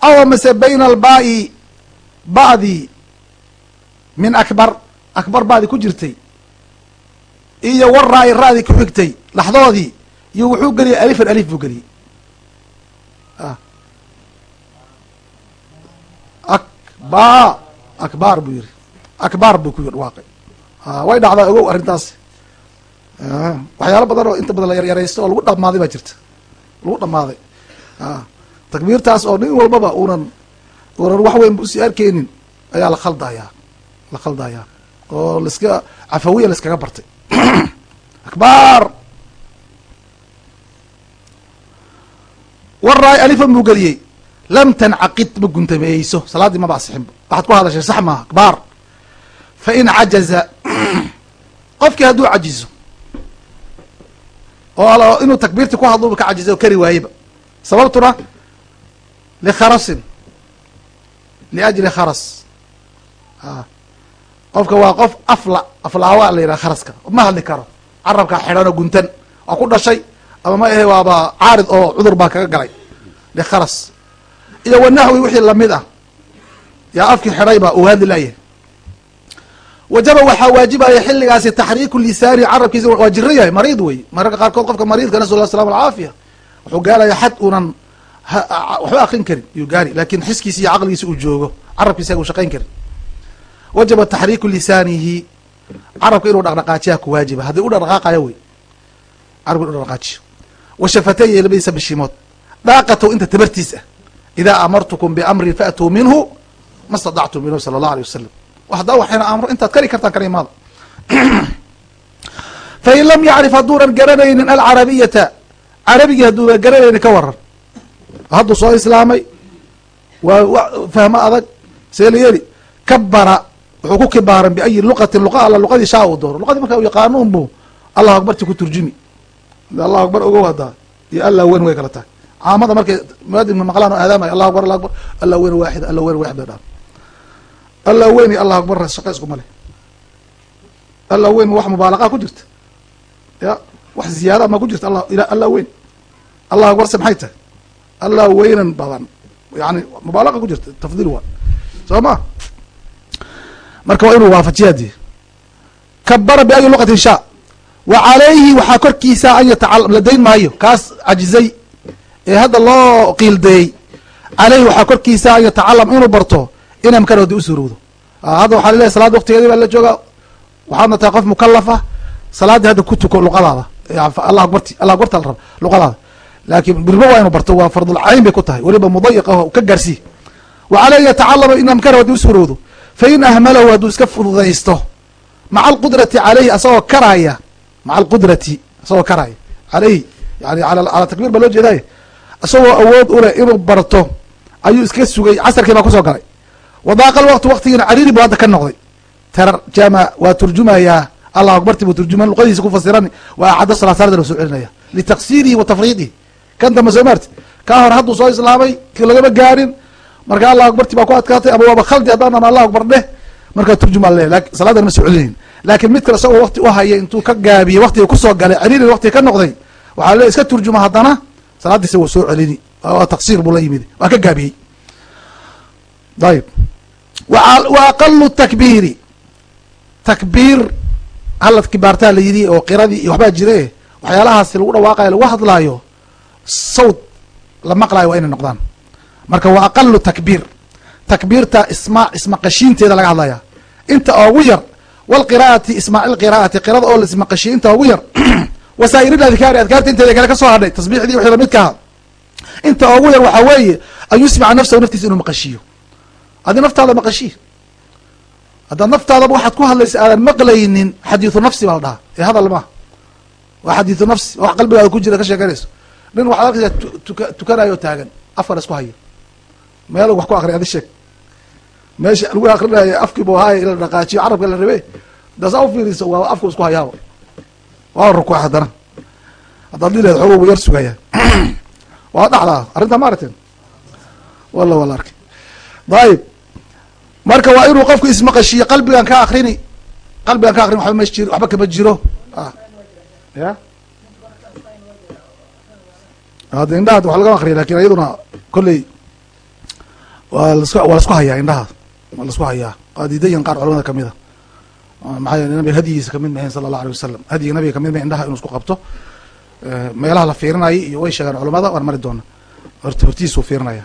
aw mase bayna albaa'i ba'dii min akbar akbar ba'di ku jirtay iyo waraa'i ra'dii ku xigtay laxdoodii iyo wuxuu geliyay alifan alif buu geliyey. Akba akbar buu yiri akbar buu ku dhawaaqay way dhacdaa ogow arrintaas waxyaalo badan oo inta badan la yaryaraysto oo lagu dhamaaday baa jirta. Lagu dhamaaday takbiirtaas oo nin walbaba unan unan wax weyn u sii arkeynin ayaa la khaldayaa la khaldayaa oo laiska cafawiya laiskaga bartay. Akbar waraay alifan buu geliyey. Lam tancaqid ma guntameyso salaaddii maba asixinba waxaad ku hadashay sax maaha akbar fa in cajaza. Qofkii hadduu cajizo oo inuu takbiirtii ku hadluba ka cajizay oo kari waayeba sababtuna likharasin liajli kharas. Qofka waa qof afla aflaawa la yidhaha kharaska. Ma hadli karo. Carabkaa xidhan oo guntan. Waa ku dhashay ama ma ahe waaba caarid oo cudur baa kaga galay. Likharas iyo wanaxwi wixii la mid ah. Yaa afkii xidhayba uu hadli layahay wajaba waxaa waajibaya xilligaasi taxriiku lisaani carabkiisa. Waa jiro yahay mariid wey mararka qaarkood qofka mariidka nasal lla slam alcaafiya wuxuu gaaraya xad unan waxba akrin karin yuu gaari. Lakin xiskiisa iyo caqligiisa uu joogo. Carabkiisa uu shaqayn karin. Wajaba taxriiku lisaanihi. Carabka inuu dhaqdhaqaajiyaa ku waajiba. Haddii u dhaqdhaqaaqayo wey carabka inu dhaqdhaqaajiyo wa shafatayhi labadiisa bishimood dhaaqatow inta tabartiis ah idaa amartukum biamrin faatuu minhu ma stadactum minhu sala allah alay wasalam haddaa waxayna amro intaad kari kartaan kala imaada fain lam yacrif hadduunan garanaynin alcarabiyata carabigii hadduunan garanaynin ka waran hadduu soo islaamay waa fahmo adag see la yeli kabara wuxuu ku kibaaran biayi luqatin luqa alla luqadii shaa uu doono luqadii marka u yaqaano unbu allahu akbarti ku turjumi allahu akbar ogow haddaa iyo allah weyn way kala tahay. Caamada markay muadinka maqlaan oo aadaamay allahu akbar allah akbar. Allah weyn waaxid allah weyn waaxid bay dhaan allah weyn iyo allah akbar shaqa iskuma leh allah weyn wax mubaalaqaa ku jirta. Ya wax ziyaada ma ku jirta. Alla allah weyn. Allah akbar se maxay tahay? Allah weynan badan. Yani mubaalaqa ku jirta tafdiil waa. Soo ma? Marka waa inuu waafajiya dee kabara biayi luqatin shaa wa calayhi waxaa korkiisa an yatacalam la dayn maayo. Kaas cajizay ee hadda loo qiildayey caleyhi waxaa korkiisa an yatacalam inuu barto in amkanoodi u surowdo hadda waxaa laleeyahy salaada waktigeedi baa la joogaa. Waxaadna tahay qof mukalaf ah salaaddii hadda ku tuko luqadaada. Allah akbarti allah akbarta la raba luqadaada. Laakiin birbo waa inu barto waa fardulcayn bay ku tahay. Weliba mudayiq ah ka gaarsii wa caleyhi yatacalama in amkanahu haddii u surowdo fa in ahmalahu hadduu iska fududaysto. Maca alqudrati caleyhi asagoo karaya maca alqudrati asagoo karaya caleyhi yani ala takbir baa loo jeedaye isagoo awood uleh inuu barto ayuu iska sugay casarkii baa ku soo galay wadaaqa lwaqti waktigiina cariiri buu hadda ka noqday tarjama waa turjumayaa allah akbarti buu turjuman luqadiisa ku fasiran waa acaddo salaad salaada loo soo celinaya litaqsiirihi wa kan dambe soo maarti kaa hore hadduu soo islaamay lagama gaarin marka allah akbarti baa ku adkaatay ama waaba khaldi haddaanan allah akbar dheh markaa turjumaa le salaadan ma soo celinayn laakiin mid kale isagoo wakti u hayay intuu ka gaabiyey waktiga ku soo galay cariiri waktiga ka noqday waxaa iska turjuma haddana salaadiisa wuu soo celini taqsiir buu la yimid waa ka gaabiyey. Ayib wa aqalu takbiiri. Takbiir halad kibaartaa la yidhi oo qiradii iyo waxbaa jire waxyaalahaasi lagu dhawaaqayo lagu hadlaayo sawd la maqlaayo waa inay noqdaan. Marka waa aqalu takbiir. Takbiirta isma ismaqashiinteeda laga hadlaya inta ugu yar walqiraa'ati ismaaci lqiraa'ati qirada oo la ismaqashiye inta ugu yar wasaa'ir adkaari adkaarta inteeda kale ka soo hadhay tasbiixdii wixii lamidka aha inta ugu yar waxaa weeye an yusmica nafsahu naftiisa inuu maqashiyo haddii naftaada maqashiy haddaad naftaadaba waxaad ku hadlaysa aadan maqlaynin xadiithu nafsi baa la dhahaa ee hadal maaha waa xadiithu nafsi wax qalbigaada ku jira ka sheekanayso nin waxaad arkaysaa tuka tukanayo taagan afkana isku hayo meel wax ku akriy adi sheeg meesha lagu akrinayo afkiibu haaya ila dhaqaajiyo carabka la rabe dasaa ufiiriso waa afku isku hayaaba waa rukuuc haddana haddaad lileed xogo bu yar sugaya. Waa dhacdaa arrintaa ma walla waa la arkay. Dayib marka waa inuu qofku ismaqashiyo qalbigan ka akrini qalbigan ka akrin waba ma jiro waxba kama jiro. Ya? Hadda indhaha wax lagama akriya laakiin iyaduna kolley waa lasku waa lasku hayaa indhaha waa lasku hayaa? Waa qaar culamada kamida maxaa yeele nabiga hadyigiisa ka mid mahayn sala allah alay wasalam hadyiga nabiga ka mid mahayn indhaha inuu isku qabto. Meelaha la fiirinayay iyo way sheegaan culamada waan mari doona. Horta hortiisuu fiirinaya.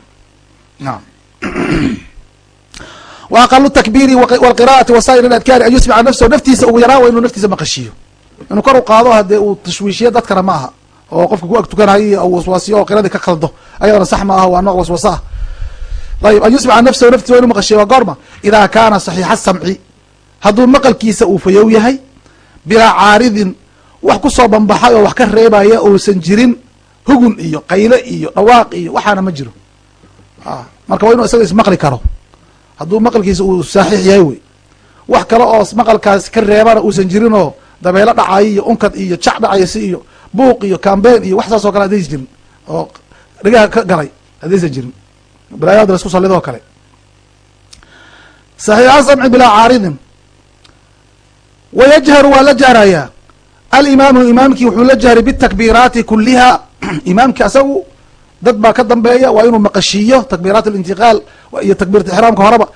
Nacam wa takbiiri walqira'ati wasaa'ir adkaari an yusmica nafsahu naftiisa ugu yaraan waa inuu naftiisa maqashiyo. Inuu kor u qaado hadee uu tashwiishiyo dadkana ma aha. Oo qofka ku ag tukanayo u waswaasiyo oo qiradii ka kaldo ayadana sax ma aha waa nooc waswasa ah ayib an yusmica nafsahu naftiisa inu maqashiyo waa goorma. Idaa kaana saxiixa samci hadduu maqalkiisa uu fayow yahay bilaa caaridin wax ku soo bambaxay oo wax ka reebaya uusan jirin hugun iyo qayle iyo dhawaaq iyo waxaana ma jiro. Marka waa inuu isaga ismaqli karo. Hadduu maqalkiisa uu saaxiix yahay wey. Wax kale oo maqalkaas ka reebana uusan jirin oo dabeelo dhacay iyo unkad iyo jac dhacaysi iyo buuq iyo cambeyn iyo wax saas oo kale haddaysan jirin oo dhegaha ka galay haddaysan jirin balaayada la isku sallid oo kale. Saxiixa samci bilaa caaridin. Wayajharu waa la jahrayaa alimaamu imaamkii wuxuu la jahray bitakbiiraati kuliha imaamki asagu dad baa ka dambeeya waa inuu maqashiiyo takbiiraat alintiqaal iyo takbiirat ixraamka horeba.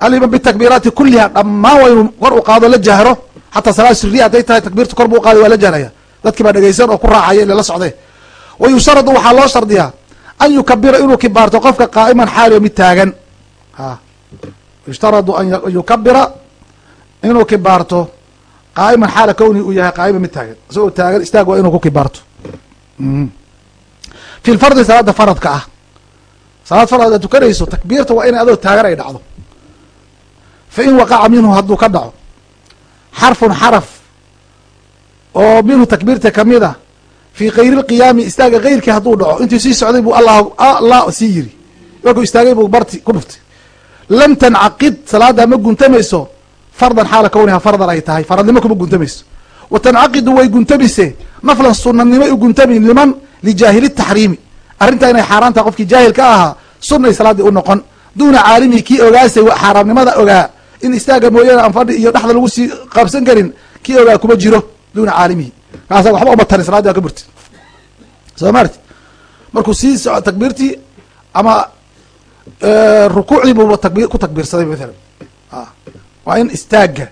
Alimaam bitakbiiraati kuliha dhammaan waa inuu kor u qaado la jahro. Xataa salaad siriya hadday tahay takbiirta kor buu u qaaday waa la jahraya dadkii baa dhegeysan oo ku raacaya ile la socde wa waxaa loo shardiyaa an yukabira inuu kibaarto qofka qaa'iman xaaliyo mid taagan yushtaradu an yukabira inuu kibaarto qaa'iman xaala kowni uu yahay qaa'ima mid taagan isagoo taagan istaag waa inuu ku kibaarto fi lfardi salaada faradka ah salaad farad aad tukanayso takbiirta waa inay adoo taagan ay dhacdo fa in waqaca minhu hadduu ka dhaco xarfun xaraf oo minhu takbiirta ka mid a fii kayri lqiyaami istaaga keyrkii hadduu dhaco intuu sii socday buu allah sii yiri markuu istaagay buu barti ku dhuftay. Lam tancaqid salaada ma guntamayso fardan xaala kowniha fardan ay tahay faradnimo kuma guntamayso. Wa tancaqidu way guntamise naflan sunanimo u guntamin liman? Lijaahili taxriimi. Arrintaa inay xaaraan tahay qofkii jaahil ka ahaa sunnay salaaddii u noqon. Duuna caalimi kii ogaasay xaaraamnimada ogaa. In istaaga mooyaane aan fadhi iyo dhexda lagu sii qaabsan karin kii ogaa kuma jiro. Duuna caalimihi kaasa waxba uma tarin salaaddi waa ka burti soo maarti markuu sii soco takbiirtii ama rukuucdii buuba takbi ku takbiirsaday mathalan. Waa in istaaga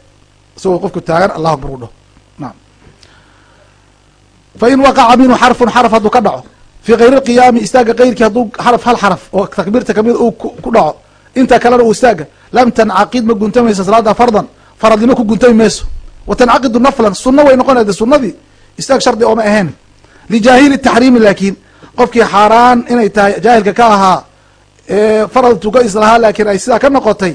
isagoo qofku taagan allahu akbar u dhaho naam. Fa waqaca minhu xarfun xaraf hadduu ka dhaco. Fii kayri lqiyaami istaaga keyrkii hadduu xaraf hal xaraf oo takbiirta ka mid uu ku dhaco. Inta kalena uu istaaga lam tancaqid ma guntamayso salaada fardan faradnimo ku guntami mayso wa tancaqidu naflan sunno way noqonaysa sunnadii istaag shardi ooma ahayn. Lijaahili taxriimi laakiin qofkii xaaraan inay tahay jaahilka ka ahaa farad tuka islahaa laakiin ay sidaa ka noqotay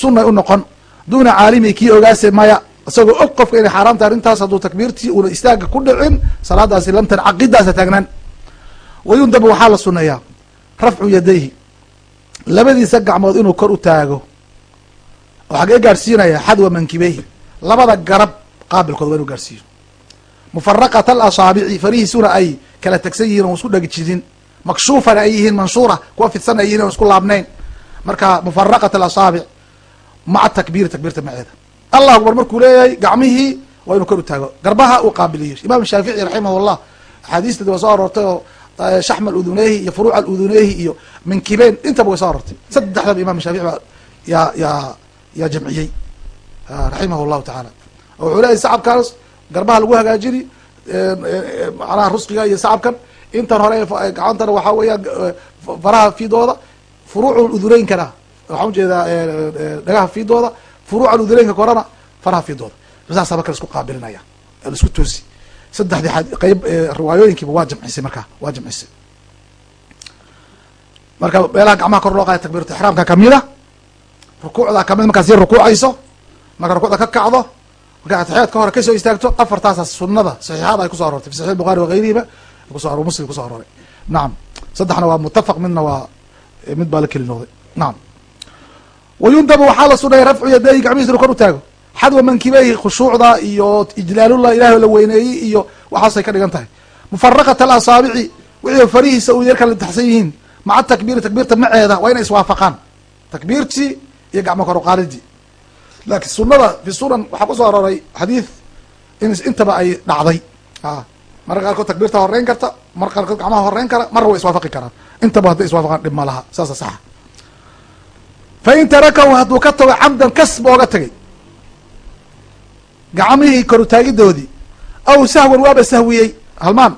sunnay u noqon. Duuna caalimi kii ogaase maya isagoo og qofka inay xaaraan tahay arrintaas hadduu takbiirtii una istaaga ku dhicin salaadaasi lam tancaqidaasa taagnaan wayundabu waxaa la suneeyaa rafcu yadayhi. Labadiisa gacmood inuu kor u taago. Oo xagee gaadhsiinaya xadwa mankibeyhi. Labada garab qaabilkood waa inu gaadhsiiyo mufaraqat alasaabici farihiisuna ay kala tegsan yihiin on isku dhegi jirin makshuufana ay yihiin manshuura kuwa fidsan ay yihiin on isku laabnayn marka mufaraqat alasaabic maca takbiiri takbiirta maceeda allah akbar markuu leeyahay gacmihii waa inuu kor u taago garbaha uu qaabiliyo imaam shaafici raximah llah axaadiisteedi waa soo aroortay oo shaxma aluduneehi iyo furuuc aluduneehi iyo minkibeen intaba way soo aroortay saddexdaba imam shaafici baa yaa yaa yaa jamciyey raximah llahu tacaala oo wuxuu leeyahy sacabkaas garbaha lagu hagaajini macnaha rusqiga iyo sacabkan. Intan hore gacantana waxaa weeyaan faraha fiidooda furuuc uduleynkana waxaan u jeedaa dhagaha fiidooda furuuca uduleynka korana faraha fiidooda. Saasa marka la isku qaabilinaya la isku toosi. Saddexdii qeyb riwaayooyinkiiba waa jamcisay markaa waa jamcisay. Marka meelaha gacmaha kor loo qaada takbiiratu ixraamka kamida rukuucda ka mid markaa sii rukuucayso marka rukuucda ka kacdo marka atixyaad ka hore ka soo istaagto afartaasa sunada saxiixada ay kuso aroortay fi saxix bukhari wagayrihiba kuso muslim kuso arooray. Nacam saddexna waa mutafaq midna waa mid baa la keli nacam wayundabu waxaa la sunaya rafcu yadeyi gacmihiis inu kor u taago. Xadwa mankibeyhi khushuucda iyo ijlaalullah ilahi la weyneeyey iyo waxaasay ka dhigan tahay. Mufaraqat alasaabici wixii farihiisa u yar kala taxsan yihiin maca takbiiri takbiirta maceeda waa inay iswaafaqaan takbiirtii iyo gacmo kor laakiin sunada fi sunan waxaa ku soo arooray xadiid in intaba ay dhacday. A marka qaarkood takbiirta horeyn karta mar qaarkood gacmaha horeyn kara marna way iswaafaqi karaan. Intaba hadday iswaafaqaan dhib ma laha saasa saxa fa in tarakahu hadduu ka tago camdan kasba ooga tagay gacmihii korutaagidoodii aw sahwan waaba sahwiyey halmaan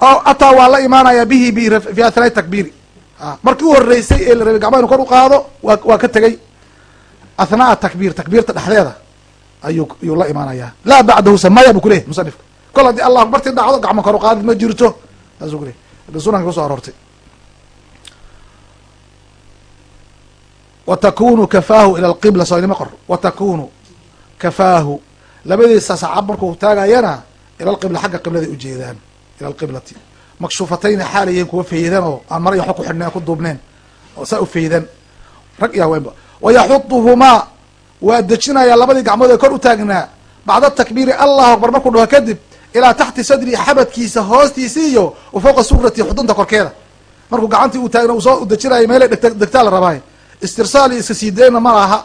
o ataa waa la imaanaya bihi bi fi athnai takbiiri. Markii u horeysay ee la rabay gacmaha inu kor u qaado wa waa ka tegey athnaa takbiir takbiirta dhexdeeda ayuu la imaanaya laa bacdahu samaya bu kuleyahy musanifka kol haddii allah bartii dhacdo gacmo kor uqaadid ma jirto saasuu kuleyay laakiin sunanka kuso aroortay wa takunu kafaahu ila alqibla soo inima qor wa takunu kafaahu labadiisa sacab markuu taagayana ila alqibla xagga qibladay ujeedaan ila alqiblati makshuufatayni xaalayihiin kuwa faydan oo aan mara waxba ku xidhneen ku duubneen oo saa u faydan rag iyo haweenba wayaxuduhumaa waa dejinayaa labadii gacmood ee kor u taagnaa bacda takbiiri allahu akbar markuu dhaho kadib ilaa taxti sadri xabadkiisa hoostiisi iyo fowqa surati xudunta korkeeda markuu gacantii uu taagna uu soo dejinayo meelay degtaa la rabaayo istirsaal iyo iska siideyna ma laha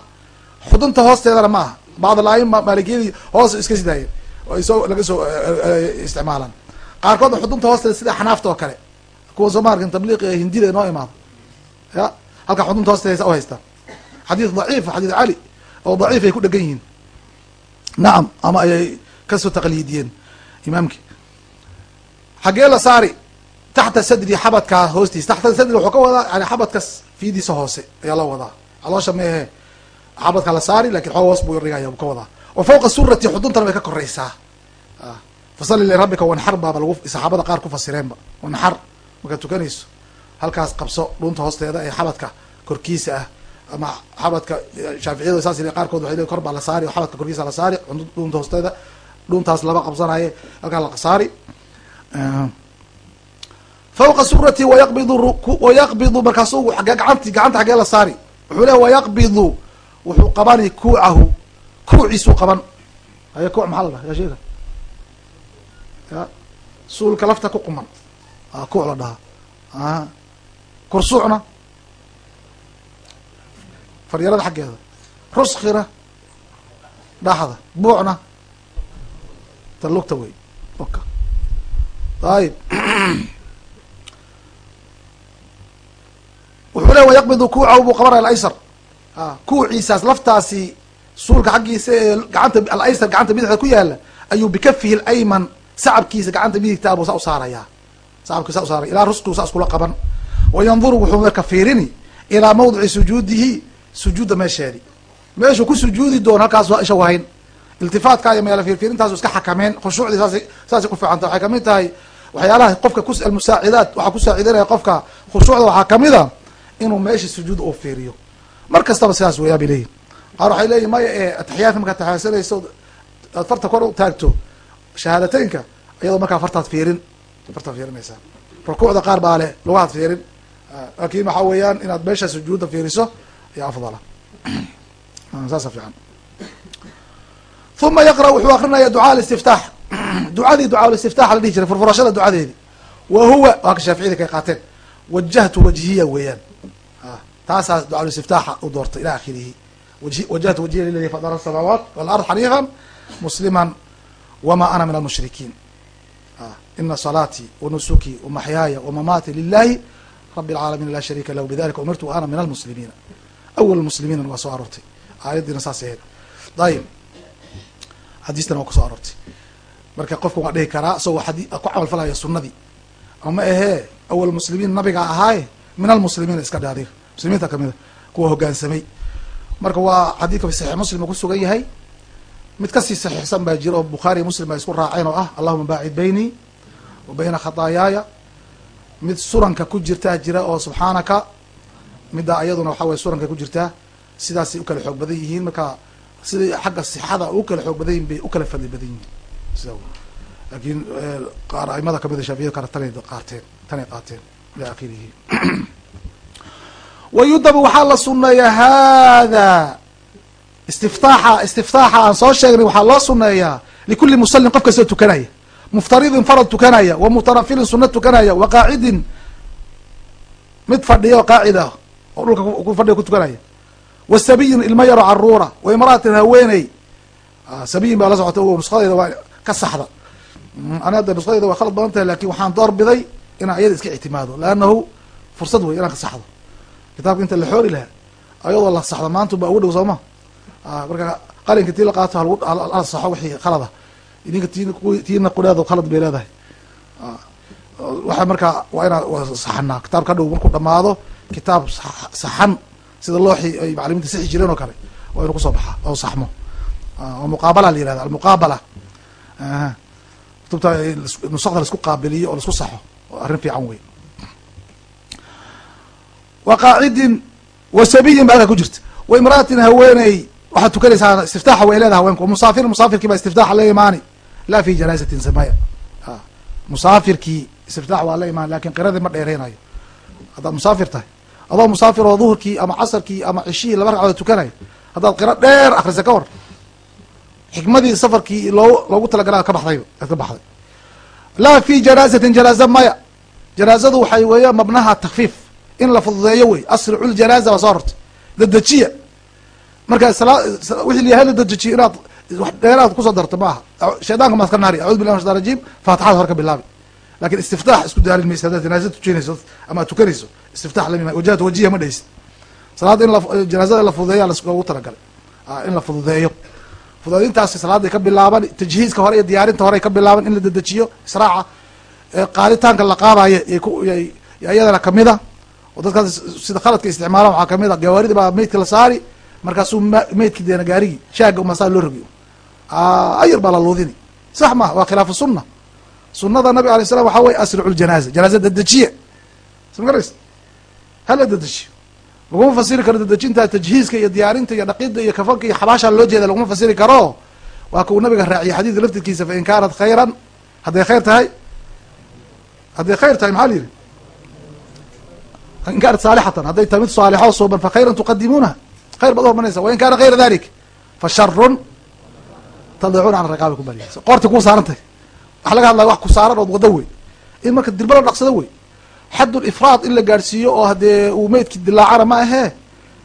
xudunta hoosteedana ma aha bacd alaima maalikiyadii hoos iska sidaayeen ay soo laga soo isticmaalaan qaarkoodna xudunta hoosteeda sida xanaafta oo kale kuwa soo maarkan tabliiq ee hindida noo imaado ya halkaa xudunta hoosteeda u haystaan xadiid daciifa xadiid cali oo daciif ay ku dhegan yihiin. Nacam ama ayay ka soo taqliidiyeen imaamkii. Xaggee la saari taxta sadri xabadkaa hoostiisa taxta sadri wuxuu ka wadaa yani xabadkas fiidiisa hoose ayaa loo wadaa. Caloosha meehe xabadkaa la saari laakiin xoog hoos buu rigaya buu ka wadaa. Wa fawqa surati xuduntana way ka koreysaa fasali lirabbika wanxar baaba lagu saxaabada qaar ku fasireenba wanxar markaad tukanayso halkaas qabso dhunta hoosteeda ee xabadka korkiisa ah ama xabadka shaaficiyada saas qaarkood waxay leey kor baa la saari xabadka korkiisa la saari dhunta hoosteeda dhuntaas laba qabsanaye halkaa la saari. Fawqa surati wayaqbidu wayaqbidu markaasu gacanti gacanta xaggee la saari. Wuxuu leeya wayaqbidu wuxuu qabani kuucahu kuuciisuu qaban. Haye kuuc maxaa la dhaha yaa sheega? Ya suulka lafta ku quman. Kuuc la dhahaa. Kursuucna faryarada xaggeeda. Ruskina dhaxda buucna ta lugta wey oka ayib. Wuxuu le wayaqbidu kuucahu buu qabanaya alaysar. A kuuciisaas laftaasi suulka xaggiisa ee gacanta alaysar gacanta bidixda ku yaalla ayuu bikafihi alayman sacabkiisa gacanta midigtaa buu saa u saarayaa. Sacabkii saa u saaraya ilaa rusqigu saa iskula qaban. Wayanduru wuxuu marka fiirini ilaa mawdici sujuudihi sujuudda meesheedi. Meeshuu ku sujuudi doono halkaas waa isha wahayn iltifaatka iyo meela fiirfiirintaasu iska xakameen khushuucdii saas saasay ku fiicanta waxay ka mid tahay waxyaalaha qofka ku almusaacidaat waxaa ku saacidanaya qofka khushuucda waxaa ka mid a inuu meesha sujuud uu fiiriyo. Mar kastaba sidaas weeyaa bay leeyihiin qaar waxay leeyihiin maya ee ataxiyaadka markaad taxiyadsanayso aad farta kor u taagto shahaadateynka iyadoo markaa fartaad fiirin. Fartaad fiirinaysaa rukuucda qaar baa leh lugahaad fiirin. Laakin waxaa weeyaan inaad meesha sujuudda fiiriso ayaa afdala saasa fiican uma yaqra wuxuu akrinaya ducaa alistiftaax ducadii ducaa listiftaax la dhihi jiray furfurashada ducadeedi wa huwa waa ka shaaficiyada kay qaateen wajahtu wajhiya weeyaan taasaa ducaa listiftaaxa u doortay ila akhirihi wajahtu wajhiya lilahi fadara asamaawaat walard xaniifan musliman wama ana min almushrikiin ina salaatii wanusukii wamaxyaaya wamamaati lilahi rabi اlcaalamiin laa shariika lahu bidalika umirtu ana min almuslimiina awal muslimiina waa soo aroortay aayaddiina saas ahayd ayib xadiistana waa ku soo aroortay marka qofka waa dhihi karaa isagoo ku camal falaya sunadii ama ahee awal muslimiin nabiga ahaaye min almuslimiina iska dhe adiga muslimiinta kamida kuwa hogaansamay marka waa xadiidka saxiix muslim uu kusugan yahay mid ka sii saxiixsan baa jira oo bukhaariy muslim ay isku raaceen oo ah allahuma baacid beynii wa bayna khataayaaya mid suranka ku jirtaa jira oo subxaanaka middaa iyaduna waxa weye suranka ku jirtaa sidaasay u kala xoog badan yihiin. Marka siday xagga sixada u kala xoog badan yihiin bay u kala fadli badan yihiin. Sida laakiin qaar aimada kamida shaafiyada kale tanay qaateen tanay qaateen ila akhirihi wayudabu waxaa la suneeyaa hada istiftaaxa istiftaaxa aan soo sheegnay waxaa loo suneeyaa likuli musallin qof kastoo tukanaya. Muftaridin farad tukanaya wa mutanafilin suna tukanaya wa qaacidin mid fadhiya oo qaacid ah oo dhulka fadhiga ku tukanaya. Wa sabiyin ilmo yaro caruura wa imraatin haweeney. Sabiyin baa la socota nusqadeeda waa ka saxda. Ani hadda nusqadeeda waa khalad badan tahay laakiin waxaan door biday inaan iyada iska ictimaado. Leannahu fursad wey inaan ka saxdo. Kitaabka inta la xoori lahaa ayadoo la saxdo maanta ba ugu dhow sooma marka qalinka tii la qaato hala saxo wixii khalada. Idinka tiina qudheedo khalad bay leedahay. Waxa markaa waa inaa saxanaa kitaab ka dhow markuu dhamaado kitaab saxan sida looxi ay macalimiinta sixi jireen oo kale waa inuu ku soo baxaa oo saxmo. Oo muqaabala la yirahda almuqaabala. Kutubta nusakda la isku qaabiliyo oo la isku saxo oo arrin fiican wey wa qaacidin wa sabiyin ba halka ku jirta. Wa imraatin haweeney waxaad tukanaysaa istiftaaxa way leedaha haweenku. Musaafir musaafirkii baa istiftaaxa la imaani la fi janaazatin samaya. Musaafirkii istiftaax waa la imaan laakiin qiradii ma dheereynayo haddaad musaafir tahay adoo musaafir oo duhurkii ama casarkii ama cishihii laba ragcadood tukanayo haddaad qiro dheer akrisa ka war xikmadii safarkii loo loogu talagala ka baxday ad ka baxday. Laa fi janaazatin janaaza maya. Janaazadu waxay weeya mabnaha takfiif in la fududeeyo wey. Asricu ljanaaza baa soo hortay dadejiya marka wixii layahay la dadejiyo inaad wax dheeraad ku soo darto ma aha shaydaanka maad ka naari acudu billah min shaitan rajim faatixada hore ka bilaabi laakiin istiftax isku daalin maysa haddaad janaaza tujinayso ama tukanayso istiftax lami wajahatu wajiha ma dhaysid salaadda in janaazada in la fududeeya loogu talagalay in la fududeeyo fududeyntaasi salaaday ka bilaaban tajhiizka hore iyo diyaarinta hore ka bilaaban in la dedejiyo israaca qaaditaanka la qaadayo iyadana kamida oo dadkaas sida khaladka isticmaalaan waxaa ka mid a gawaaridi baa meydka la saari markaasuu meydki deena gaarigii shaaga umasaa loo rogiyo ayar baa la luudini sax ma waa khilaafu sunna sunada nabig alay slam waxaa weye asricu ljanaaza janaaza dedejiye smagaras hala dedejiyo laguma fasiri karo dedejinta tajhiizka iyo diyaarinta iyo dhaqida iyo kafanka iyo xabaasha loo jeeda laguma fasiri karo. Waa ka uu nabiga raaciyay xadiidka laftirkiisa fain kaanat khayran hadday khayr tahay? Hadday khayr tahay maxaa la yihi in kaanat saalixatan hadday tahay mid saalixo suuban fa khayran tuqadimuunaha khayr baad u hormanaysa wain kaana gayra dalik fa sharun tadicuuna can raqaabi ku bariya qoorta kuu saaran tahay waxa laga hadlaya wax ku saaran ood wado wey in marka dirba la wey xaddul ifraad in la gaadhsiiyo oo haddee uu meydki dilaacana ma ahee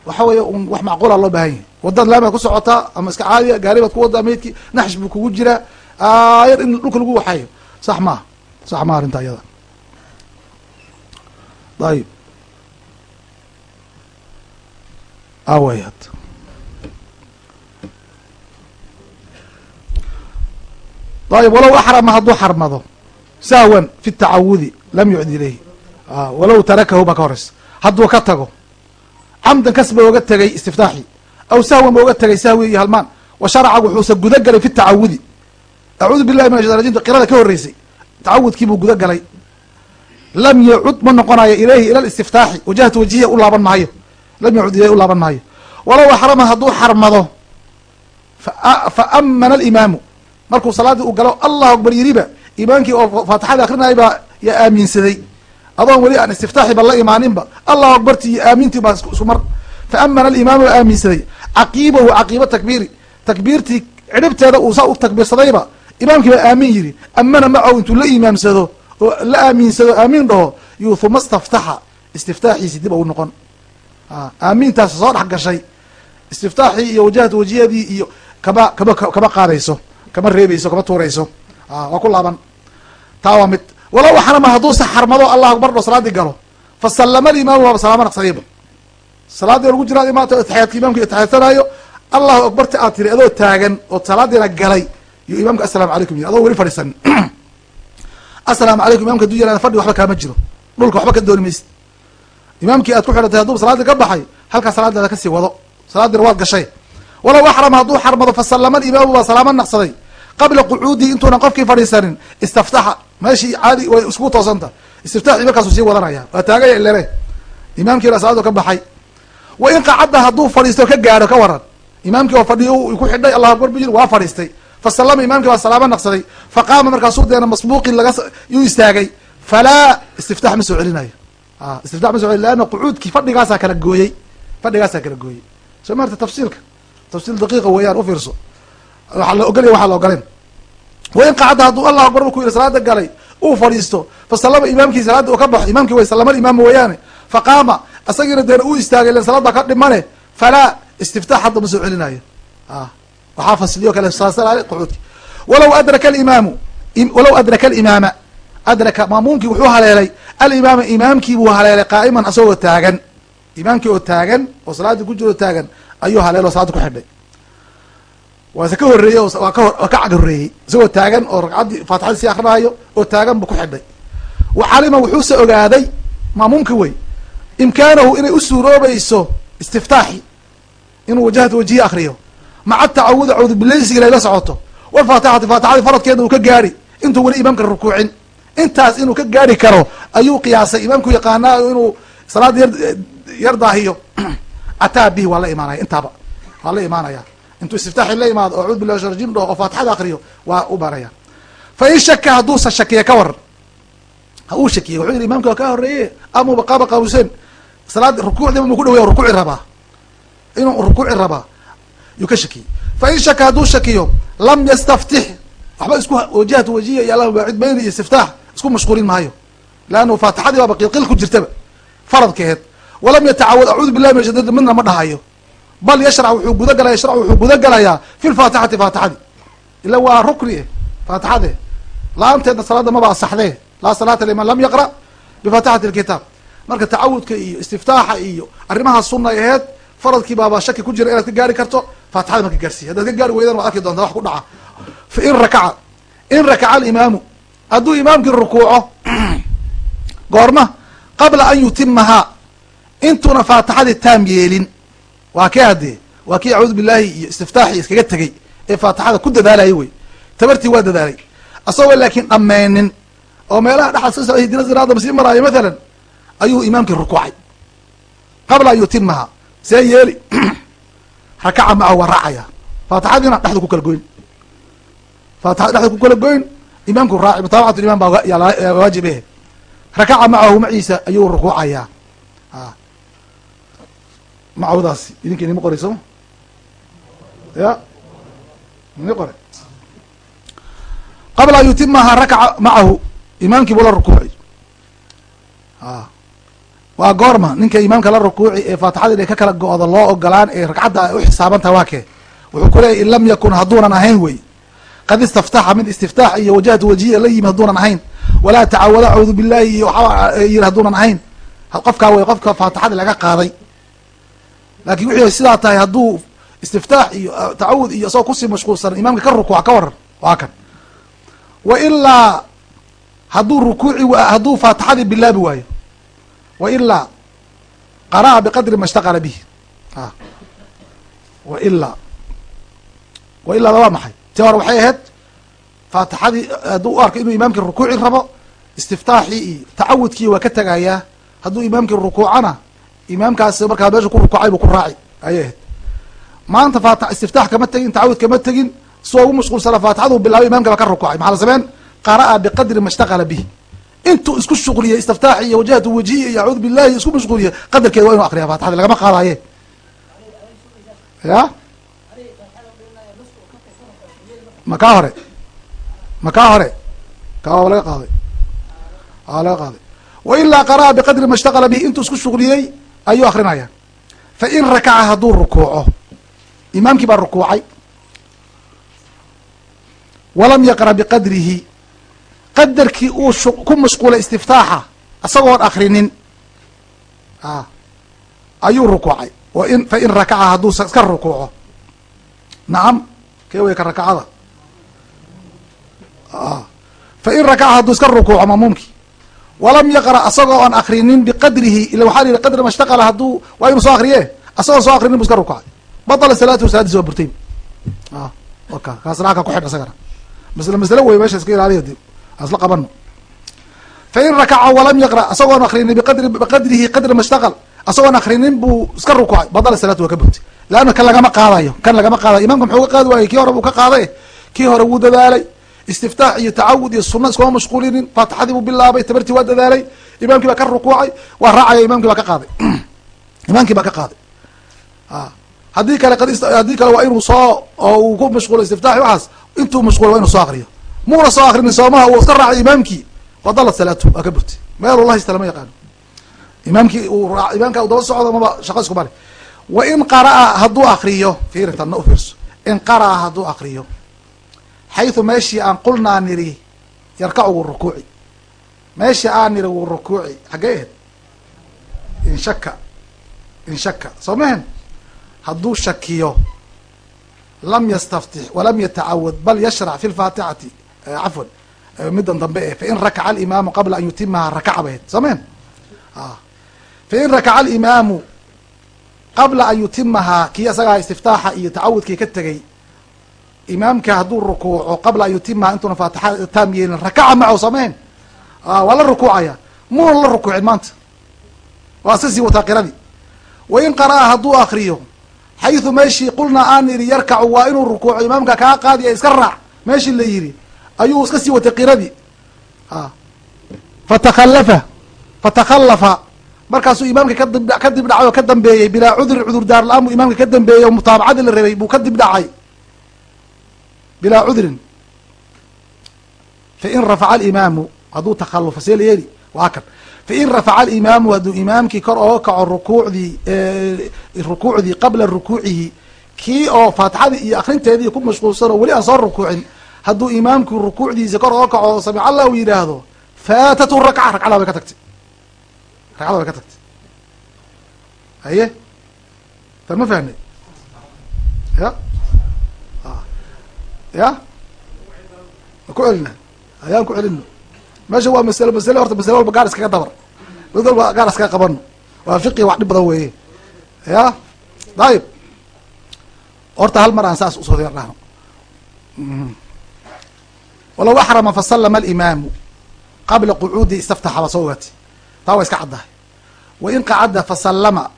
waxa weeye un wax macquula loo baahan yahay. Waddaad laamaad ku socotaa ama iska caadiya gaari baad ku wadaa meydki naxsh buu kugu jiraa aayar in dhulka lagu waxayo sax maaha sax maaha arrinta iyada ayib. Awayad ayib walow axrama hadduu xarmado. Sahwan fi tacawudi lam yucd ilayhi. Walow tarakahu baa ka horeysa hadduu ka tago camdan kas ba oga tegay istiftaaxi. Aw sahwan ba oga tegay sahwi iyo halmaan. Wa sharaca wuxuuse guda galay fi tacawudi. Acuudu billahi min ashaitan rajim qirada ka horeysay tacawudkii buu guda galay lam yacud ma noqonayo ilayhi ila listiftaaxi wajahatu wajihiya u laaban maayo. Lam yacud ilayhi u laaban maayo. Walow axrama hadduu xarmado fa amana alimaamu markuu salaaddii u galo allahu akbar yiriba imaamkii oo faatixada akrinaya baa yaa aaminsaday adoon weli aan istiftaaxiba la imaaninba allahu akbarti iyo aamintii baa isku mar. Fa amana alimaamu aaminsaday caqiibahu caqiiba takbiiri. Takbiirtii cidhibteeda uu saa u takbiirsadayba imaamkii baa aamin yiri. Amana macahu intuu la imaamsado oo la aaminsado aamiin dhaho yuu huma staftaxa istiftaaxiisi dib u noqon. Aamiintaas soo dhex gashay istiftaaxii iyo wajahatu wajiyadii iyo kama kama kama qaadayso kama reebayso kama tuurayso. Waa ku laaban. Taa waa mid walow axrama hadduuse xarmado allahu akbar dho salaadii galo fa sallama alimaamu waaba salaama naqsayba. Salaaddii lagu jiraad imaata taxiyaadka imaamka taxiyadsanaayo allahu akbarti aad tiri adoo taagan oo salaadiina galay iyo imaamka assalaamu calaykum yiri adoo weli fadhiisanin assalaamu calaykum imamka haduu yirahda fadhi waxba kaama jiro dhulka waxba ka dooni imaamkii aad ku xidhatay hadduu salaadii ka baxay halkaa salaadaada ka sii wado salaadiina waad gashay. Walow axrama hadduu xarmado fasalama imaamu baa salaamo naqsaday qabla qucuudii intuunan qofkii fadhiisanin istaftaxa. Meeshii caadi way iskugu toosanta. Istiftaxii markaasuu sii wadanaya. Waa taagaya ilere. Imaamkiina salaadu ka baxay. Wa in qacadda hadduu fadhiisto ka gaadho ka waran. Imaamkii oo fadhiyo ku xidhay allahu akbar bu yiri waa fadhiistay. Fasalama imaamkii baa salaamo naqsaday. Faqaama markaasuu deena masbuuqin laga yuu istaagay. Falaa istiftax ma soo celinayo istiftax ma so celin leanna qucuudkii fadhigaasaa kala gooyey. Fadhigaasaa kala gooyey. Soo maarta tafsiilka? Tafsiil daqiiqa weeyaan ufiirso waxaa la ogolaya waxaa la ogoleen wain qacadda hadduu allahu akbar markuu yihi salaada galay uu fadhiisto fasalama imaamkii salaada uu ka baxo imaamkii way salama imaam weeyaane faqaama isagiina deena uu istaagay len salaad baa ka dhimane falaa istiftax hadda ma soo celinayo waxaa fasliyo kale saasalaale qucuudki. Walow adraka alimaamu walow adraka alimaama adraka maamuumkii wuxuu haleelay alimaama imaamkii buu haleelay qaa'iman asagoo taagan. Imaamkii oo taagan oo salaadii ku jiro taagan ayuu haleelo salaada ku xidhay waase ka horreeyey waa ka cag horreeyey. Isagoo taagan oo ragcaddii faatixadii sii akrinaayo oo taagan buu ku xidhay. Wa calima wuxuuse ogaaday maamuumkii wey imkaanahu inay u suuroobayso istiftaaxi inuu wajahatu wajihi akriyo maca tacawudi cawdu bilaysi inay la socoto. Walfaatixati faatixadii faradkeeda uu ka gaari intuu weli imaamka rukuucin. Intaas inuu ka gaari karo ayuu qiyaasay. Imaamku yaqaanaa inuu salaada yar yar daahiyo ataa bihi waa la imaanaya intaaba waa la imaanaya intuu istiftaaxi la imaado oo acuud billahi rajim dhaho oo faatixada akriyo waa u baanaya fa in shaka hadduusa shakiya ka waran ha uu shakiye wuxuu yihi imamka waa kaa horeeye amuba qaaba qaabuseen salaad rukuucdiiba mu ku dhawaya rukuuci rabaa inuu rukuuci rabaa yuu ka shakiyey fa in shaka hadduu shakiyo lam yastaftix waxba isku wajahatu wajiya iyo allah baacid iyo istiftaax isku mashquulin maayo leannu faatixadii baaba qilqil ku jirtaba faradkeed walam yatacawad acuudu billahi min shadad midna ma dhahayo bal yashrac wuxuu gudagalaya yashrac wuxuu gudagalayaa fi lfaatixati faatixadi. Ila waa rukni faatixade. La'aanteedna salaada maba asaxdee laa salaata liman lam yaqra bifaatixati lkitaab marka tacawudka iyo istiftaaxa iyo arrimaha sunay aheed faradkii baaba shaki ku jira inaad ka gaari karto faatixada marka gaarsiiya. Haddaad ka gaari weydan waad arki doontaa wax ku dhaca. Fa in rakaca in rakaca alimaamu hadduu imaamkii rukuuco goorma qabla an yutimahaa intuuna faatixadii taam yeelin waa kee haddee waa kii acuudu billahi iyo istiftaaxii iskaga tegey ee faatixada ku dadaalaya wey. Tabartii waa dadaalay. Asagoo laakiin dhammeynin oo meelaha dhexaad hidina siraada masii maraayo mathalan ayuu imaamkii rukuucay. Qabla an yutimahaa see yeeli rakaca macahu waa raacaya. Faatixadiina dhexda ku kala goyn. Faatixada dhexda ku kala goyn imaamku raaci mutaabacatu imaam baa waajib eh. Rakaca macahu maciisa ayuu rukuucayaa macawdaasi idinka inima qoray sooma ya ini qore qabla an yutimahaa rakaca macahu imaamkii buu la rukuuci a waa goorma ninka imaamka la rukuuci ee faatixada inay ka kala go-do loo ogolaan ee ragcadda ay u xisaabantaha waa kee? Wuxuu ku leeyay in lam yakun hadduunan ahayn wey. Qad istaftaxa mid istiftaax iyo wajahatu wajiya la yimi hadduunan ahayn. Walaa tacawada acuudu billahi iyo waxaa yiri hadduunan ahayn. Qofkaa wey qofka faatixadii laga qaaday laakiin wixii sidaa tahay hadduu istiftaax iyo tacawud iyo isagoo ku sii mashquulsan imaamka ka rukuuca ka waran waa kan. Wa ilaa hadduu rukuuci hadduu faatixadii bilaabi waayo. Wa ilaa qara'a biqadri ma ishtaqala bihi. A wa ilaa wa ilaada waa maxay? Ti hore waxay ahayd faatixadii hadduu u arko inuu imaamkii rukuuci rabo istiftaaxii iyo tacawudkii waa ka tegayaa hadduu imaamkii rukuucana imaamkaas markaa meesha ku rukuucay buu ku raaci ayay ahayd. Maanta faat istiftaax kama tegin tacawud kama tegin soo ugu mashquulsana faatixadu bilaabay imamka ba ka rukuucay maxaa la sameen? Qara'a biqadri ma ishtaqala bihi. Intuu isku shuqliyey istiftaaxi iyo wajahatu wajihi iyo acuudu billahi isku mashquuliyey qadarkeeda waa inu akriya faatixadi lagama qaadaye. Ya? Ma kaa hore ma kaa hore. Kaa waa laga qaaday. Waa laga qaaday. Wa ilaa qara'a biqadri ma ishtaqala bihi intuu isku shuqliyey ayuu akrinaya fa in rakaca hadduu rukuuco imaamkii baa rukuucay. Walam yaqra biqadrihi qadarkii uu ku mashquulay istiftaaxa isagoon akrinin a ayuu rukuucay. Wain fa in rakaca hadduu iska rukuuco. Nacam kee wey ka rakacada fa in rakaca hadduu iska rukuuco mamuumkii walam yaqra asagoo aan akrinin biqadrihi ila waxaa yihi qadri mashtaqala hadduu waa inuu soo akriye asagoon soo akrinin bu iska rukucay batala salaatu salaadiis waa burtay waka kaasna halka kuxidh isagana masle masle wey meesha iska ilaaliya di asla qabano fa in rakaca walam yaqra asagoon akrinin biqadri biqadrihi qadri mashtaqal asagoon akrinin buu iska rukucay batala salaatu waa ka burtay leanna kan lagama qaadayo kan lagama qaadayo. Imaamka muxuu ka qaadi waayey kii hore buu ka qaaday kii hore wuu dadaalay istiftaax iyo tacawud iyo suna iskuma mashquulinin. Faatixadii buu bilaabay tabartii waa dadaalay. Imaamkii baa ka rukuucay waa raacaya imamkii baa ka qaaday. Imaamkii baa ka qaaday. Haddii kale haddii kale waa inuu soo oo uu ku mashquulo istiftaxi waxaas intuu mashquulo waa inu soo akriyo. Muuna soo akrinin soomaha uu iska raacay imaamkii wadalat salaatu waa ka burtay. Meeluu la haysta lama yaqaano. Imaamkii uu raa imaamka u daba socdo maba shaqo isku male wa in qara'a hadduu akriyo fiiri tanna u fiirso. In qara'a hadduu akriyo xayثu meeshii aan qulnaa niri yarkacu wuu rukuuci meeshii aan niri wuu rukuuci xaggee ahed in shaka in shaka soo mahen hadduu shakiyo lam yastaftix walam yatacawad bal yashrac fi lfaatixati cafwan middan dambe eh fain rakaca alimaamu qabla an yutimaha rakaca bay ahed soo mahen fain rakaca alimaamu qabla an yutimahaa kii isagaa istiftaaxa iyo tacawudkii ka tegay imaamka hadduu rukuuco qabla an yutimaha intuuna faatixa taam yeelin rakaca macahu samayn waa la rukuucaya muuna la rukuucin maanta. Waa iska sii wataa qiradii wa in qara'a hadduu akriyo xayثu meeshii qulnaa aan idhi yarkacu waa inuu rukuuco imaamka kaa qaadi ee iska raac meeshii la yidhi ayuu iska sii watay qiradii fatakalafa fatakhallafa. Markaasuu imaamka ka dib dhacay oo ka dambeeyey bilaa cudurin cudur daar la'aan buu imaamka ka dambeeyey oo mutaabacadii la rabay buu ka dib dhacay bilaa cudrin. Fain rafaca alimaamu hadduu takhalufa see la yeeli waa kan fain rafaca alimaamu hadduu imaamkii kor ooga kaco rukuucdii rukuucdii qabla rukuucihi kii oo faatixadii iyo akrinteedii ku mashquulsan oo weli aan soo rukuucin hadduu imaamkii rukuucdiisa kor ooga kaco samic allah u yidhaahdo faatatu rakca ragcada way ka tagtay. Ragcada way ka tagtay. Haye tan ma fahnay ya ya? Ku celina. Ayaan ku celino. Meesha waa masalo masale horta masale walba gaar iskaga dabar. Mid walba gaar iskaga qabano waa fiqi wax dhib badan weeye. Ya? Dayib horta hal mar aan saas u soo dhahno walow axrama fasalama alimaamu qabla qucuudi istaftaxa baa soo ogaatay. Taa waa iska caddahay. Wain qacadda fasalama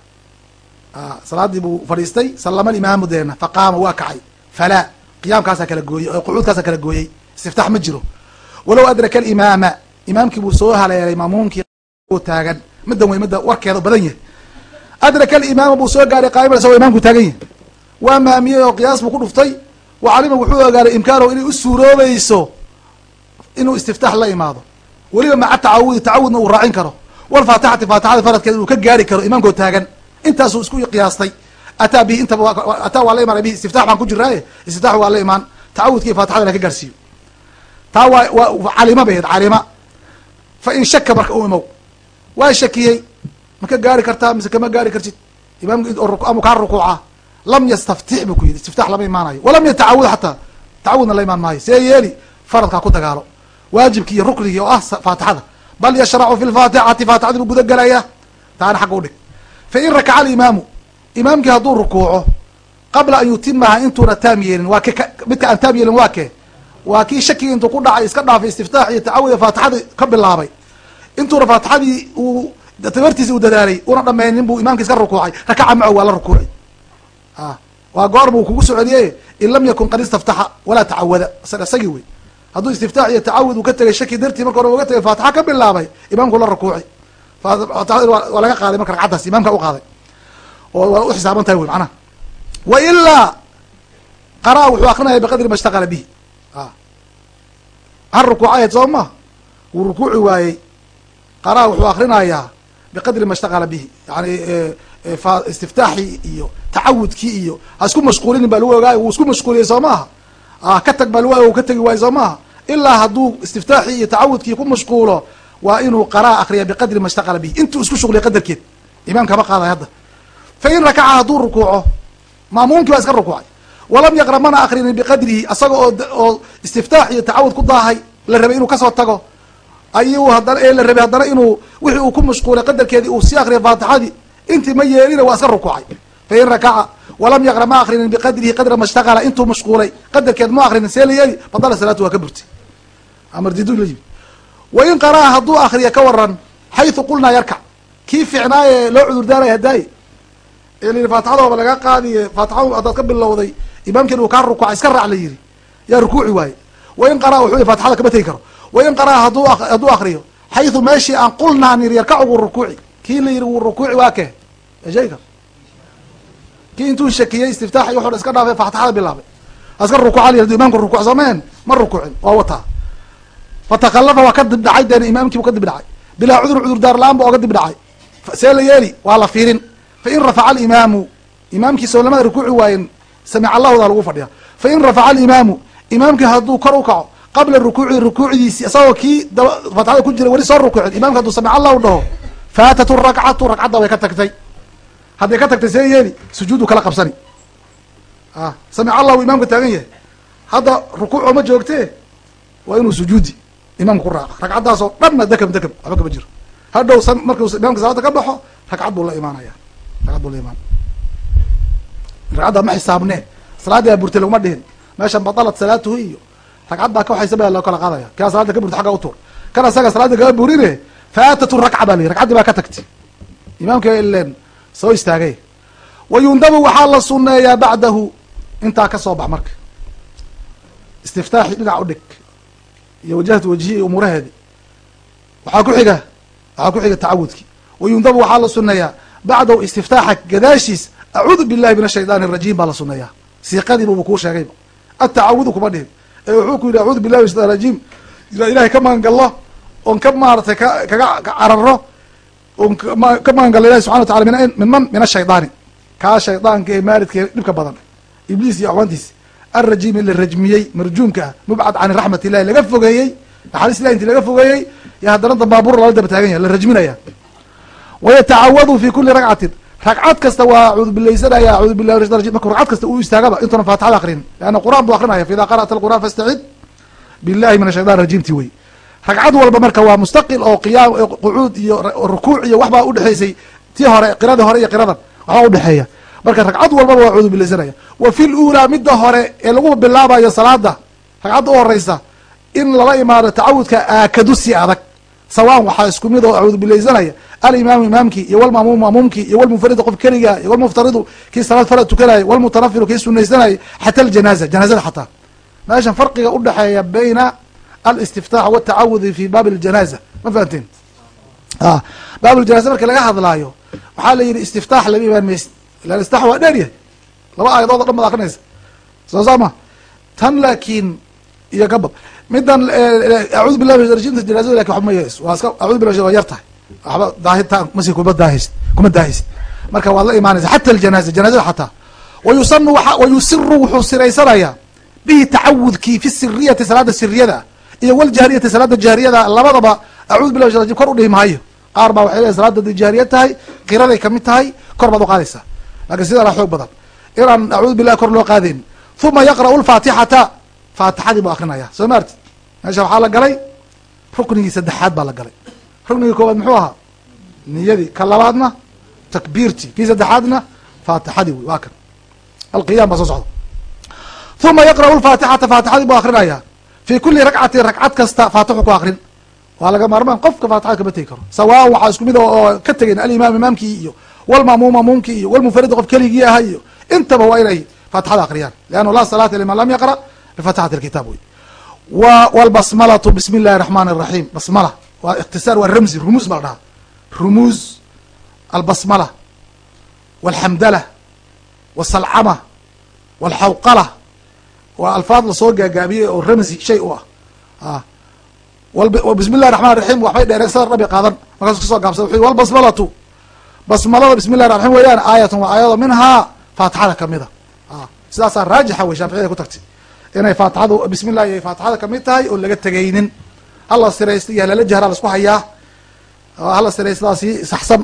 salaadii buu fadhiistay salama alimaamu deena faqaama waa kacay. Falaa qiyaamkaasaa kala gooyey oo qucuudkaasaa kala gooyey. Istiftax ma jiro. Walow adraka alimaama imaamkii buu soo haleelay maamuumkii taagan. Middan wey midda warkeeda badan yahay. Adraka alimaama buu soo gaaray qaa'iman isagoo imaamku taagan yahay. Waa maamiyey oo qiyaas buu ku dhuftay. Wa calima wuxuu ogaaday imkaanow inay u suuroobayso inuu istiftax la imaado. Weliba maca tacawudi tacawudna uu raacin karo. Walfaatixati faatixada faradkeeda inuu ka gaari karo imaamkoo taagan. Intaasuu isku qiyaastay ataa bihi intaba ataa waa la imaanay bihi istiftax baan ku jiraaye istiftax waa la imaan. Tacawudkii faatixada laka gaarsiiyo. Taa waa waa calima bay ahayd calima fa in shaka marka u imow. Waa shakiyey. Ma ka gaari kartaa mise kama gaari kartid? Imaamka amu kaa rukuuca. Lam yastaftix buu ku yidhi. Istiftax lama imaanayo. Walam yatacawud xataa tacawudna la imaan maayo. See yeeli faradkaa ku dagaalo. Waajibkii iyo ruknigii oo ah faatixada. Bal yashracu fi lfaatixati faatixadii buu guda gelaya taana xagga udhig fa in rakaca alimaamu imaamkii hadduu rukuuco qabla an yutimaha intuuna taam yeelin waa ke midka aan taam yeelin waa kee waa kii shakigi intuu ku dhacay iska dhaafay istiftaax iyo tacawud faatixadii ka bilaabay. Intuuna faatixadii uu tabartiisi uu dadaalay una dhameynin buu imaamki iska rukuucay rakaca maco waa la rukuucay a waa goor buu kugu socodiye in lam yakun qad istaftaxa walaa tacawada isagii wey hadduu istiftaax iyo tacawud uu ka tegay shaki dartii marka hore uga tegay faatixa ka bilaabay imaamku la rukuuci waa laga qaaday marka ragcaddaas imaamka u qaaday oo waa u xisaaban tahay wey macnaha wa ilaa qaraa wuxuu akrinaya biqadri ma ishtaqala bihi. Hal rukuucayd soo ma? Wuu rukuuci waayey. Qaraa wuxuu akrinayaa biqadri ma ishtaqala bihi. Yani istiftaaxii iyo tacawudkii iyo ha isku mashquulinin baa lagu ogaay wuu isku mashquuliyey soo maaha ka tag baa lagu ka tegi waayo soo maaha ilaa hadduu istiftaaxii iyo tacawudkii ku mashquulo waa inuu qaraa akriya biqadri ma ishtaqala bihi. Intuu isku shuqliya qadarkeed. Imaamkama qaaday hadda fa in rakaca hadduu rukuuco maamuumkii baa iska rukuucay walam yaqra mana akrinin biqadrihi asaga oo oo istiftaax iyo tacawud ku daahay la rabay inuu ka soo tago ayuu haddana ee la rabay haddana inuu wixii uu ku mashquulay qadarkeedii uu sii akriya faatixadii intii ma yeelina waa iska rukuucay fa in rakaca walam yaqra ma akrinin biqadrihi qadra ma shtaqala intuu mashquulay qadarkeed ma akrinin see la yeeli badala salaatu waa ka burtay amardidu la yimi wa in qara'a hadduu akriya ka waran xayثu qulnaa yarkac kii fiicnaaye loo cudur daaraya hadaaye faatixadooba laga qaadiye faatixadu haddaad ka bilowday imaamkiin uu kaa rukuuca iska raac la yiri yaa rukuuci waaye. Wain qara'a wuxuu y fatixada kama tegi karo. Wain qara'a hadduu akriyo xayثu meeshii aan qulnaa nir yarkacu wuu rukuuci. Kii la yiri wuu rukuuci waa kee? Sheegi kar kii intuu shakiyey istiftaax iyo wuxu iska dhaafay faatixada bilaabay. Aska rukuuca la yiri imamku rukuuc ma rukuucin waa wataa. Fatakalafa waa ka dib dhacay deen imaamkii bu ka dib dhacay. Bilaa cudur cudur daar la'aan ba oga dib dhacay. See la yeeli waa la fiirin fain rafaca alimaamu imaamkiisa oo lamada rukuuci waayen samic allahudaa lagu fadhiya fain rafaca alimaamu imaamkii hadduu kor u kaco qabla rukuuci rukuucdiisi isagoo kii fatixada ku jira weli soo rukuucin imamki haduu samic allahu dhaho faatat rakcatu ragcadda way ka tagtay hadday ka tagtay see yeeli sujuudu kala qabsani a samic allahu imaamka taagan yahay hadda rukuuc ooma joogtee waa inuu sujuudi imaamka ku raaca ragcaddaasoo dhanna dekam dekam waxba kama jiro hadhow markuu imaamka salaada ka baxo ragcad buu la imaanaya ragcad buu la imaanaya ragcadda ma xisaabne. Salaaddii aa burtay laguma dhihin. Meeshan batalat salaatuhu iyo ragcad baa ka waxaysa baa loo kala qaadaya. Kaa salaada ka burtay xagga u tuur. Kan asaga salaada kaga burine faatatu rakca baa la yihi ragcaddii baa ka tagtay. Imaamka ilen soo istaagay. Wa waxaa la suneeyaa bacdahu intaa ka soo bax marka. Istiftaaxi dhinac u dhig. Iyo wajahatu wajhihi umuuraheedi. Waxaa ku xiga waxaa ku xiga tacawudki wa waxaa la suneeyaa bacdahu istiftaaxa gadaashiis acuudu billahi min ashaytaan arajiim baa la suneeyaa siiqadiibubu kuu sheegayba atacawudu kuma dhihin. Ee wuxuu ku yidhi acuudu billahi min shaytan rajiim. Ilahay ka magangallo oon ka maaratay ka kaga cararo oon ka magangallo ilahi subxana wa tacala min ashaydaani kaa shaydaanka ee maaridka ee dhibka badan. Ibliis iyo acwaantiis alrajiim in la rajmiyey marjuumka ah mubcad can raxmat illahi laga fogeeyey naxariis ilahi inti laga fogeeyey yo haddana dambaabur lala daba taagan yahay la rajminaya wayatacawadu fi kuli ragcatin ragcad kasta waa shaytan rajim markuu ragcad kasta uu istaagaba intuuna faatixada akrin leanna qur'aan buu akrinaya faida qara'ta alqur'an fastacid billahi min ashaytan rajiimti wey ragcad walba marka waa mustaqil oo qiyaam qucuud iyo rukuuc iyo waxbaa udhexaysay tii hore qiradii hore iyo qiradan waxbaa udhexeeya marka ragcad walbaba waa cuudubilaysanaya wa fi lulaa midda hore ee lagu bilaabayo salaada ragcadda u horeysa in lala imaado tacawudka aakadu si adag sawaan waxaa isku mid oo cuudubilaysanaya alimaamu imaamkii iyo walmaamuum maamuumkii iyo walmunfaridu qof keliga iyo walmuftaridu kii salaad farad tukanaya walmutanafilu kii sunaysanaya xata aljanaaza janaazada xataa. Meeshan farqiga udhexeeya bayna alistiftaax watacawudi fi baabi aljanaaza. Ma fahanteen a baab ljanaza marki laga hadlaayo waxaa la yidhi istiftaax lama imaan maysid ilan istiftaax waa dheer yahay. Laba aayadood o dhan baad akrinaysa soo saama tan laakiin iyo kabad midan min rajimta janaazada laakiin waxba ma yees waa iska acudu billah waa yar tahay waxba daahitaan masi kuma daahaysid kuma daahaysid marka waad la imaanaysa xata aljanaza janaazada xataa. Wayusanu wa wayusiru wuxuu siraysanayaa bihi tacawudkii fi siriyati salaada siriyada iyo waljahriyati salaada jahriyada labadaba. Acudu billah rajim kor udhihi maayo. Qaar baa waxay leeay salaada haday tahay qiraday ka mid tahay kor baad uqaadaysaa laakiin sidaana xoog badan. Inaan acuudu billahi kor loo qaadayn uma yaqra'u lfaatixata faatixadii buu akrinaya. Soo ma meesha waxaa la galay ruknigii saddexaad baa la galay. Ruknigii koowaad muxuu ahaa? Niyadii. Ka labaadna takbiirtii. Kii saddexaadna faatixadii wey waa kan alqiyam baa soo socda. Uma yaqra'u lfaatixata faatixadii buu akrinaya. Fi kuli ragcatin ragcad kasta faatixu ku akrin. Waa laga maarmaan qofka faatixada kama tegi karo. Sawaan waxaa isku mid oo ka tegayn alimaam imaamkii iyo walmaamuum maamuumkii iyo walmunfarid qof keligii aha iyo intaba waa inay faatixada akriyaan. Leanna laa salaata liman lam yaqra bifatixati alkitaab wey w walbasmalatu bismi illahi raxmaan raxiim basmala waa ikhtisaar waa ramzi rumuus baa la dhahaa rumuuz albasmala walxamdala wasalcama walxawqala waa alfaad la soo gaagaabiyey oo ramzi shay u ah bismi llahi raxmaan raxiim waxbay dheereen sada dhabi qaadan markaasu ka soo gaabsada wuxu walbasmalatu basmalada bismi llahi raxim weeyaan aayatun waa aayado minhaa faatixada kamida sidaasaa raajixa wey shaaficiyada ku tagtay inay faatixadu bismi llahi ay faatixada ka mid tahay oo laga tegaynin. Hala siraysta iyo halala jahraa la isku hayaa. Hala siraystaa saxsan.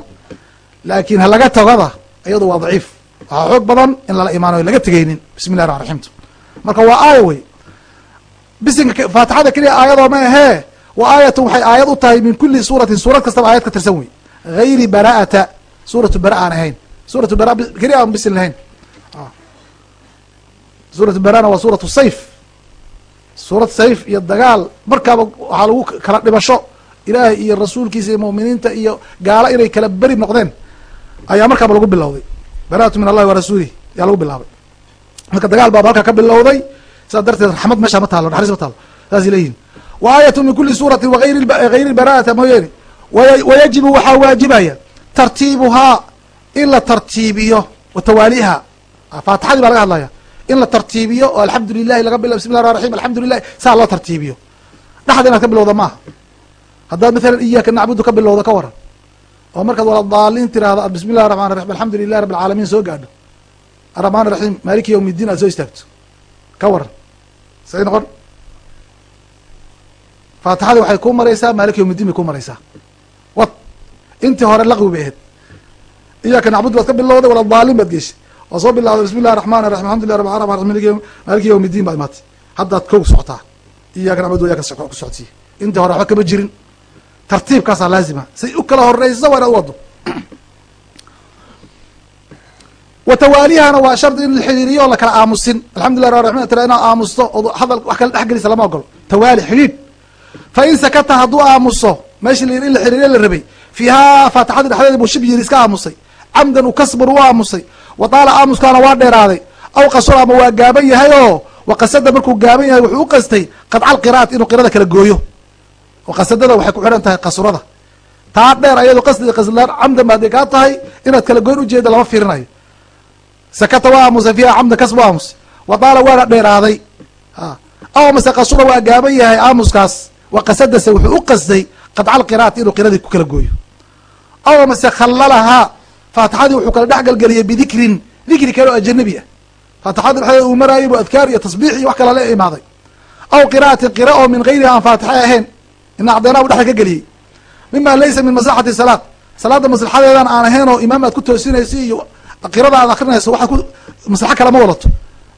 Laakin halaga togada iyadu waa daciif. Waxaa xoog badan in lala imaanayo laga tegeynin bismi llahi raxman raxiimtu marka waa aaya wey bisinka faatixada keliya aayadoo ma ahee wa aayatun waxay aayad u tahay min kuli suuratin suurad kastaba aayad ka tirsan wey hayri bara'ata suuratu bara aan ahayn. Suuratu bara keliya aan bisin lahayn suuratu barana waa suuratu sayf. Suurad sayf iyo dagaal markaaba waxaa lagu kala dhibasho ilaahay iyo rasuulkiisa iyo mu'miniinta iyo gaalo inay kala beri noqdeen. Ayaa markaaba lagu bilowday. Bara'atu min allahi wa rasuulih ayaa lagu bilaabay. Marka dagaal baaba halkaa ka bilowday sidaa darteed raxmad meesha ma taalo naxariis ma taalo saasay leeyihiin wa min kuli suurati wagayri bara'ata mooyeene wayajibu waxaa waajibaya tartiibuhaa in la tartiibiyo wa faatixadii baa laga hadlaya in la tartiibiyo oo alxamdu lilahi laga bila bismi llah raxim alxamdu lilahi saa loo tartiibiyo. Dhexda inaad ka bilowda maaha. Haddaad mathalan iyaaka nacbudu ka bilowda ka waran. Oo markaad waladaaliin tiraahdo bismi llahi raxman raxim alxamdu lilahi rabb alcaalamiin soo gaadho. Araxmaan raxiim maaliki yawm iddiin aad soo istaagto. Ka waran. Say noqon. Faatixadii waxay kuu maraysaa maaliki yawm iddiin bay kuu maraysaa. Wad intii hore laqwi bay ahayd. Iyaaka nacbudu baad ka bilowday waladaaliin baad geeshay oo soo bilawday bismi llahi raxman raxim alxamdulilah rab raman raxim maaliki yawm iddiin baad imaatay haddaad kow socotaa iyaaka nacbudu iyaaka ku socodsiiye intii hore waxba kama jirin. Tartiibkaasaa laazima. Say u kala horeysa waa inaad u wado wa tawaalihana waa shardi in la xiriiriyo oo lakala aamusin. Alxamdullah rab raxim tira inaad aamusto oo hadal wax kala dhex gelisa lama ogolo tawaali xidhiidh. Fa in sakata hadduu aamuso meeshii in la xiriiriyo la rabay. Fiihaa faatixadii dhexdeeda buu shib iska aamusay camdan u kasbur u aamusay. Wa taala aamuskaana waa dheeraaday. Aw qasur ama waa gaaban yahay oo waqasada markuu gaaban yahay wuxuu u qastay qadcal qiraat inuu qirada kala gooyo. Oo qasadada waxay ku xidhan tahay qasurada taa dheer ayado qasdi qaslaan camdan ba hadday kaa tahay inaad kala goyn ujeeda lama fiirinayo. Sakata waa aamusay fiiha camdan kas bu aamusay. Wa taala waana dheeraaday. Aw mase qasura waa gaaban yahay aamuskaas wa qasadase wuxuu u qasday qadcal qiraat inuu qiradii ku kala gooyo. Aw mase khallalahaa faatixadii wuxuu kala dhex galgeliyay bidikrin dikri kale oo ajanabi ah. Faatixada dhexdeeda uu maraayay bu adkaar iyo tasbiix iyo wax kala la imaaday. Aw qira'atin qira oo min gayriha aan faatixa ahayn ina acdeenaa bu dhexda ka geliyey mima laysa min maslaxati salaad. Salaada maslaxadeedan aan ahayn oo imaam aad ku toosinayso iyo qirada aad akrinayso waxaad ku maslaxo kale ma wadato.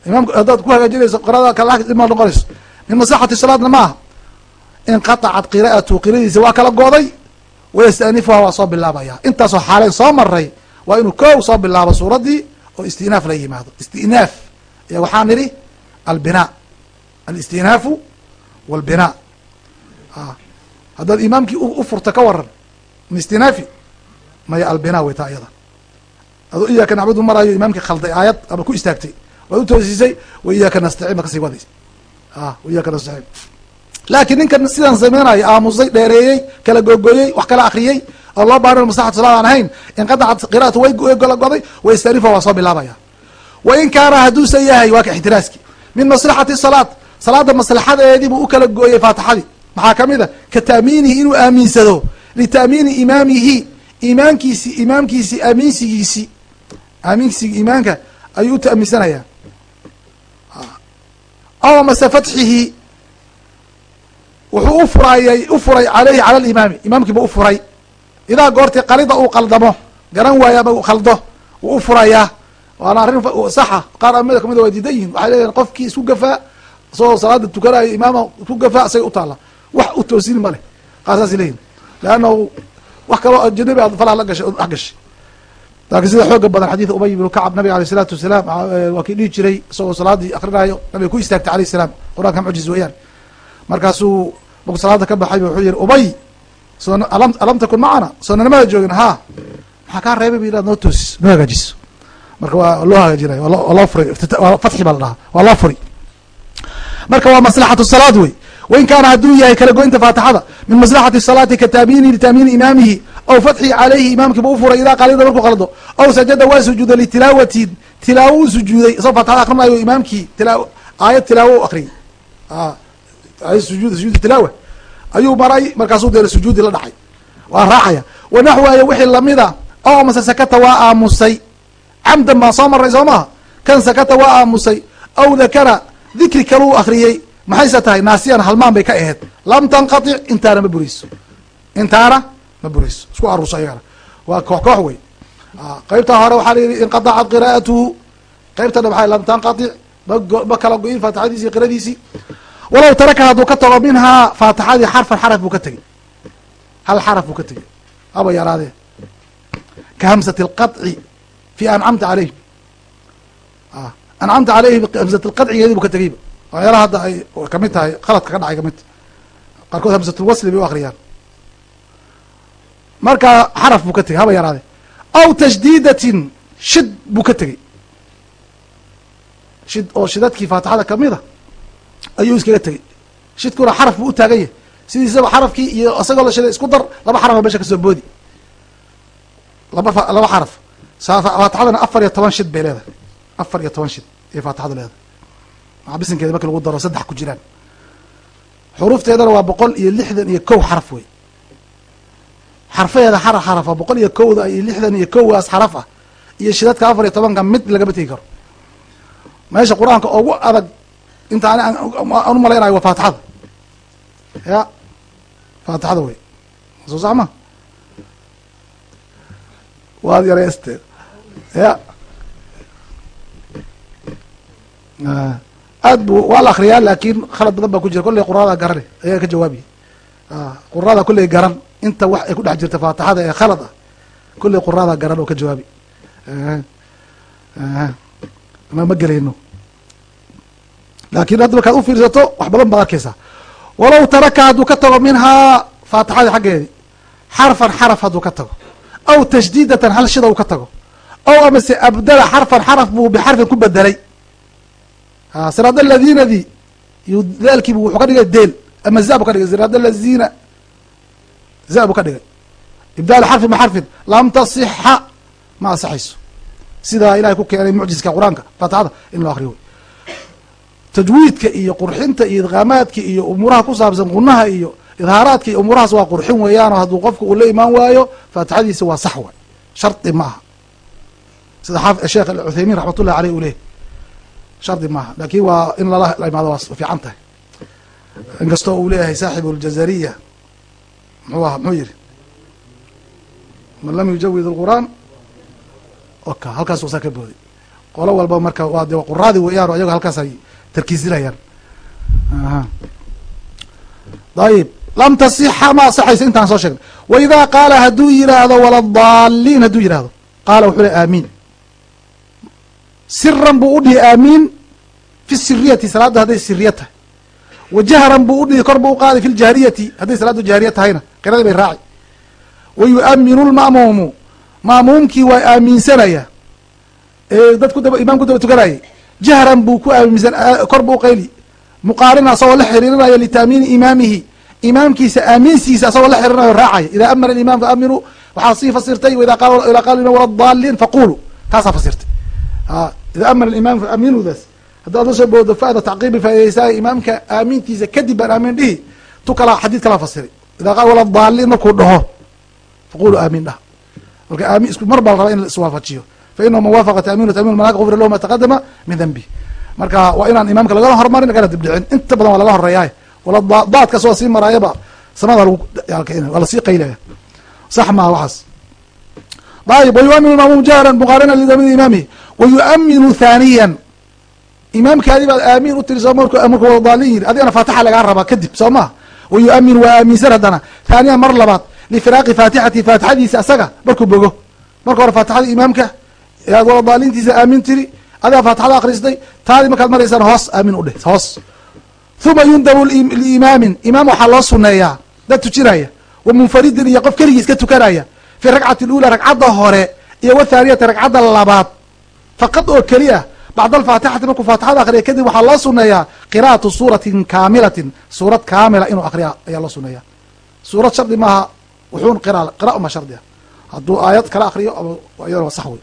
Imaam haddaad ku hagaajinayso qirada kale ma noqonayso. Min maslaxati salaadna ma aha. Inqatacat qira'atu qiradiisa waa kala gooday. Wayastanifuha waa soo bilaabaya intaasoo xaaleen soo maray waa inuu kow soo bilaabo suuraddii oo istinaaf la yimaado. Istinaaf. Y waxaa nidhi albinaa alistinaafu walbinaa haddaad imaamkii u furta ka waran mistinaafi maya albinaa way taa iyada. Adoo iyaaka nacbudu maraayo imaamkii khalday aayad ama ku istaagtay waad u toosisay wa iyaaka nastaciin ba ka sii wadays a iyaaka nastaciin laakiin ninkan sidaan sameynaya aamusay dheereeyey kala googooyey wax kala akriyey oo loo baarin maslaxatu salaad aan ahayn inqadacat qira'atu way gola goday wa istanifa waa soo bilaabaya. Wa in kaana hadduusa yahay waa ka ixtiraaski. Min maslaxati salaad salaada maslaxadeedii buu u kala gooyey faatixadii. Maxaa ka mid a ka taamiinihi inuu aaminsado. Lita'miini imaamihi imaankiisi imaamkiisi aaminsigiisi aaminsiga imaanka ayuu u aw mase fatxihi wuxuu u furayay u furay caleyhi cala alimaami imaamkiiba u furay idaa goortii qalida uu qaldamo garan waayo ama khaldo wuu u furayaa waana arrin saxa. Qaar amada kamida waa diidan yihiin waxay leeyihiin qofkii isku gafaa isagoo salaada tukanayo imaama isku gafaa isaga u taalla. Wax u toosini ma leh qaar saasay leeyihiin leannahu wax kaloo ajanabi aad falaha la gashay wax gashay. Laakiin sida xooga badan xadiida ubay ibnu kacab nabiga aleyh isalaatu wasalaam waa kii dhihi jiray isagoo salaadii akrinaayo nabiga ku istaagtay alayh salaam. Qur'aanka mucjiz weeyaan. Markaasuu markuu salaada ka baxay wuxuu yihi ubay soo alam takun macana soo nanamada joogin? Ha maxaa kaa reebay ba inaad noo toosis noo hagaajiso. Marka waa loo hagaajinaya waa loo furay fatxi baa la dhahaa waa loo furi marka waa maslaxatu salaad wey. Wain kaana hadduu yahay kala goynta faatixada min maslaxati salaati ka taamini litaamiini imaamihi aw fatxi caleyhi imaamkiiba u furay idaa qalida markuu qaldo aw sajada waa sujuuda litilaawatin tilaawo u sujuuday isagoo faatixada akrinayo imaamkii tilaa aayad tilaawo u akriyay sujuud sujuud tilaawa ayuu maray markaasuu dee sujuudi la dhacay. Waa raacaya wanaxwaaya wixii lamida oo mase sakata waa aamusay. Camdan baan soo maray soo maha kan sakata waa aamusay. Aw dakara dikri kaluu akriyey maxayse tahay? Naasiyan halmaan bay ka aheyd lam tanqatic intaana ma burayso. Intaana ma burayso. Isku aruuso ayagana waa koox koox wey qeybtaa hore waxaa layihi inqadacat qiraa'atuhu. Qeybtana waxaa lam tanqatic ma kala go-in faatixadiisi qiradiisii walow taraka hadduu ka tago minhaa faatixadii xarfan xaraf buu ka tegey. Hal xaraf buu ka tegey. Haba yaraadee. Ka hamsati alqaطci fi ancamta caleyh ancamta caleyhi hamsat lqadcigeedii buu ka tegeyba. Waxyaalaha hadda ay ka mid tahay khaladka ka dhacay ka mid qaarkood hamsatulwasli bay u akriyaan marka xaraf buu ka tegey haba yaraade aw tajdiidatin shid buu ka tegey. Shid oo shidadkii faatixada kamida ayuu iskaga tegey. Shidkuna xaraf buu u taagan yahay. Sidiisaba xarafkii iyo isagoo la shiday isku dar laba xarafa meesha ka soo boodi. Laba laba xaraf. Faatixadana afar iyo toban shid bay leedahay. Afar iyo toban shid ayay faatixadu leedahay. Maa bisinkeeda marki lagu daro saddex ku jiraan. Xuruufteedana waa boqol iyo lixdan iyo kow xaraf wey xarfaheeda xara xarafa boqol iyo kowda iyo lixdan iyo kowaas xaraf ah. Iyo shidadka afar iyo tobanka mid lagama tegi karo. Meesha qur'aanka ugu adag inta an umalaynayo waa faatixada. Ya faatixada wey soo sax ma waad yareysteen ya. Aad bu waa la akriyaa laakin khalad badan baa ku jira. Kolley qurada garane ayaa ka jawaabiya qurada kolley garan. Inta wax ay ku dhex jirta faatixada ee khalad ah kolley qurada garan oo ka jawaabi. Ma ma gelayno laakin hadda markaad ufiirsato wax badan baad arkeysaa walow taraka hadduu ka tago minhaa faatixadii xaggeedi xarfan xaraf hadduu ka tago aw tashdiidatan hal shida uu ka tago aw amase abdala xarfan xaraf buu bixarfin ku bedelay siraad aladiinadii daalkiibu wuxuu ka dhigay deel ama za bu ka dhigay siraad alazina za buu ka dhigay. Ibdaal xarfin bixarfin lam tasixa ma asaxayso sidaa ilahay ku keenay mucjiska qur'aanka faatixada in loo akriyo tajwiidka iyo qurxinta iyo idqaamaadka iyo umuuraha ku saabsan qunaha iyo idhaaraadka iyo umuurahaas waa qurxin weeyaano hadduu qofka uu la imaan waayo faatixadiisa waa sax waay. Shardi ma aha sida sheekh uthaymiin raxmatullahi aleyh uu leeyay shardi maaha. Lakin waa in lala imaado waa fiican tahay. Inkastoo uu leeyahay saaxibu ljazariya muxuu aha muxuu yihi man lam yujawid اlqur'aan oka halkaas saa ka booday. Qolo walba marka waa de quraadi weeyaan o ayago halkaas tarkiisinayaan ayib lam tasixa ma asaxayso intaan soo sheegnay wa idaa qaala hadduu yiraahdo waladaliin hadduu yihahdo qaala wuxuu le aamiin siran buu udhihi aamiin fi siriyati salaadda hadday siriya tahay wa jahran buu udhihi kor buu uqaaday fi ljahriyati hadday salaaddu jahriya tahayna qiradii bay raaci wa yu'aminu lma'muumu ma'muumkii waa aaminsanaya ee dad kudaba imaam ku daba tukanayay jahran buu ku aaminsan kor buu uqayli muqaarina asagoo la xiriirinayo litaamiini imaamihi imaamkiisa aaminsiisa asagoo la xiriirinayo raacaya idaa amana alimaam faaminuu waxaa sii fasirtay idaa qaala imam waladaliin faqulu taasaa fasirtay idaa amana alimaam faaminudaas haddaad la soo boodo fa'da tacqiibi faa'idaysaa imaamka aamintiisa kadib baan aamin dhihi tu kalaa xadiid kalaa fasiray idaa qaala waladaliin markuu dhaho faqulu aamin dhah marka isku mar baa la rabaa in la iswaafajiyo fa inahu man waafaqa taaminu tamin malaka gufira lahu ma taqadama min denbi marka waa inaan imaamka lagala hormarin lagana dibdhicin inta badan waa lala horeeyaay wala daadkas waa sii maraayaba samada waa la sii qaylaya sax maha waxaas ayib wayuaminu imaamum jahran muqaarina lidamini imaamihi wayuaminu thaniyan imaamkaadii baad aamin u tiri soo marku marku wadaalin yiri adigana faatixa lagaa rabaa kadib soo maha wayuaminu waa aaminsan haddana thaniyan mar labaad lifiraaqi faatixati faatixadiisa asaga markuu bogo marka hore faatixada imaamka aad wadaalintiisa aamin tiri. Adigaa faatixada akristay taadii markaad maraysaan hoos aamin udheh hoos. Uma yundabu liimaamin imaam waxaa loo suneeyaa dad tujinaya wa munfaridin iyo qof keligii iska tukanaya fi ragcati lula ragcadda hore iyo wathaaniyati ragcadda labaad. Faqad oo keli ah bacda alfaatixati markuu faatixada akriya kadib waxaa loo suneeyaa qira'atu suuratin kaamilatin. Suurad kaamila inuu akriya ayaa loo suneeya suurad shardi maaha wuxuun qira qira uma shardi ah. Hadduu aayad kala akriyo iyadana waa sax wey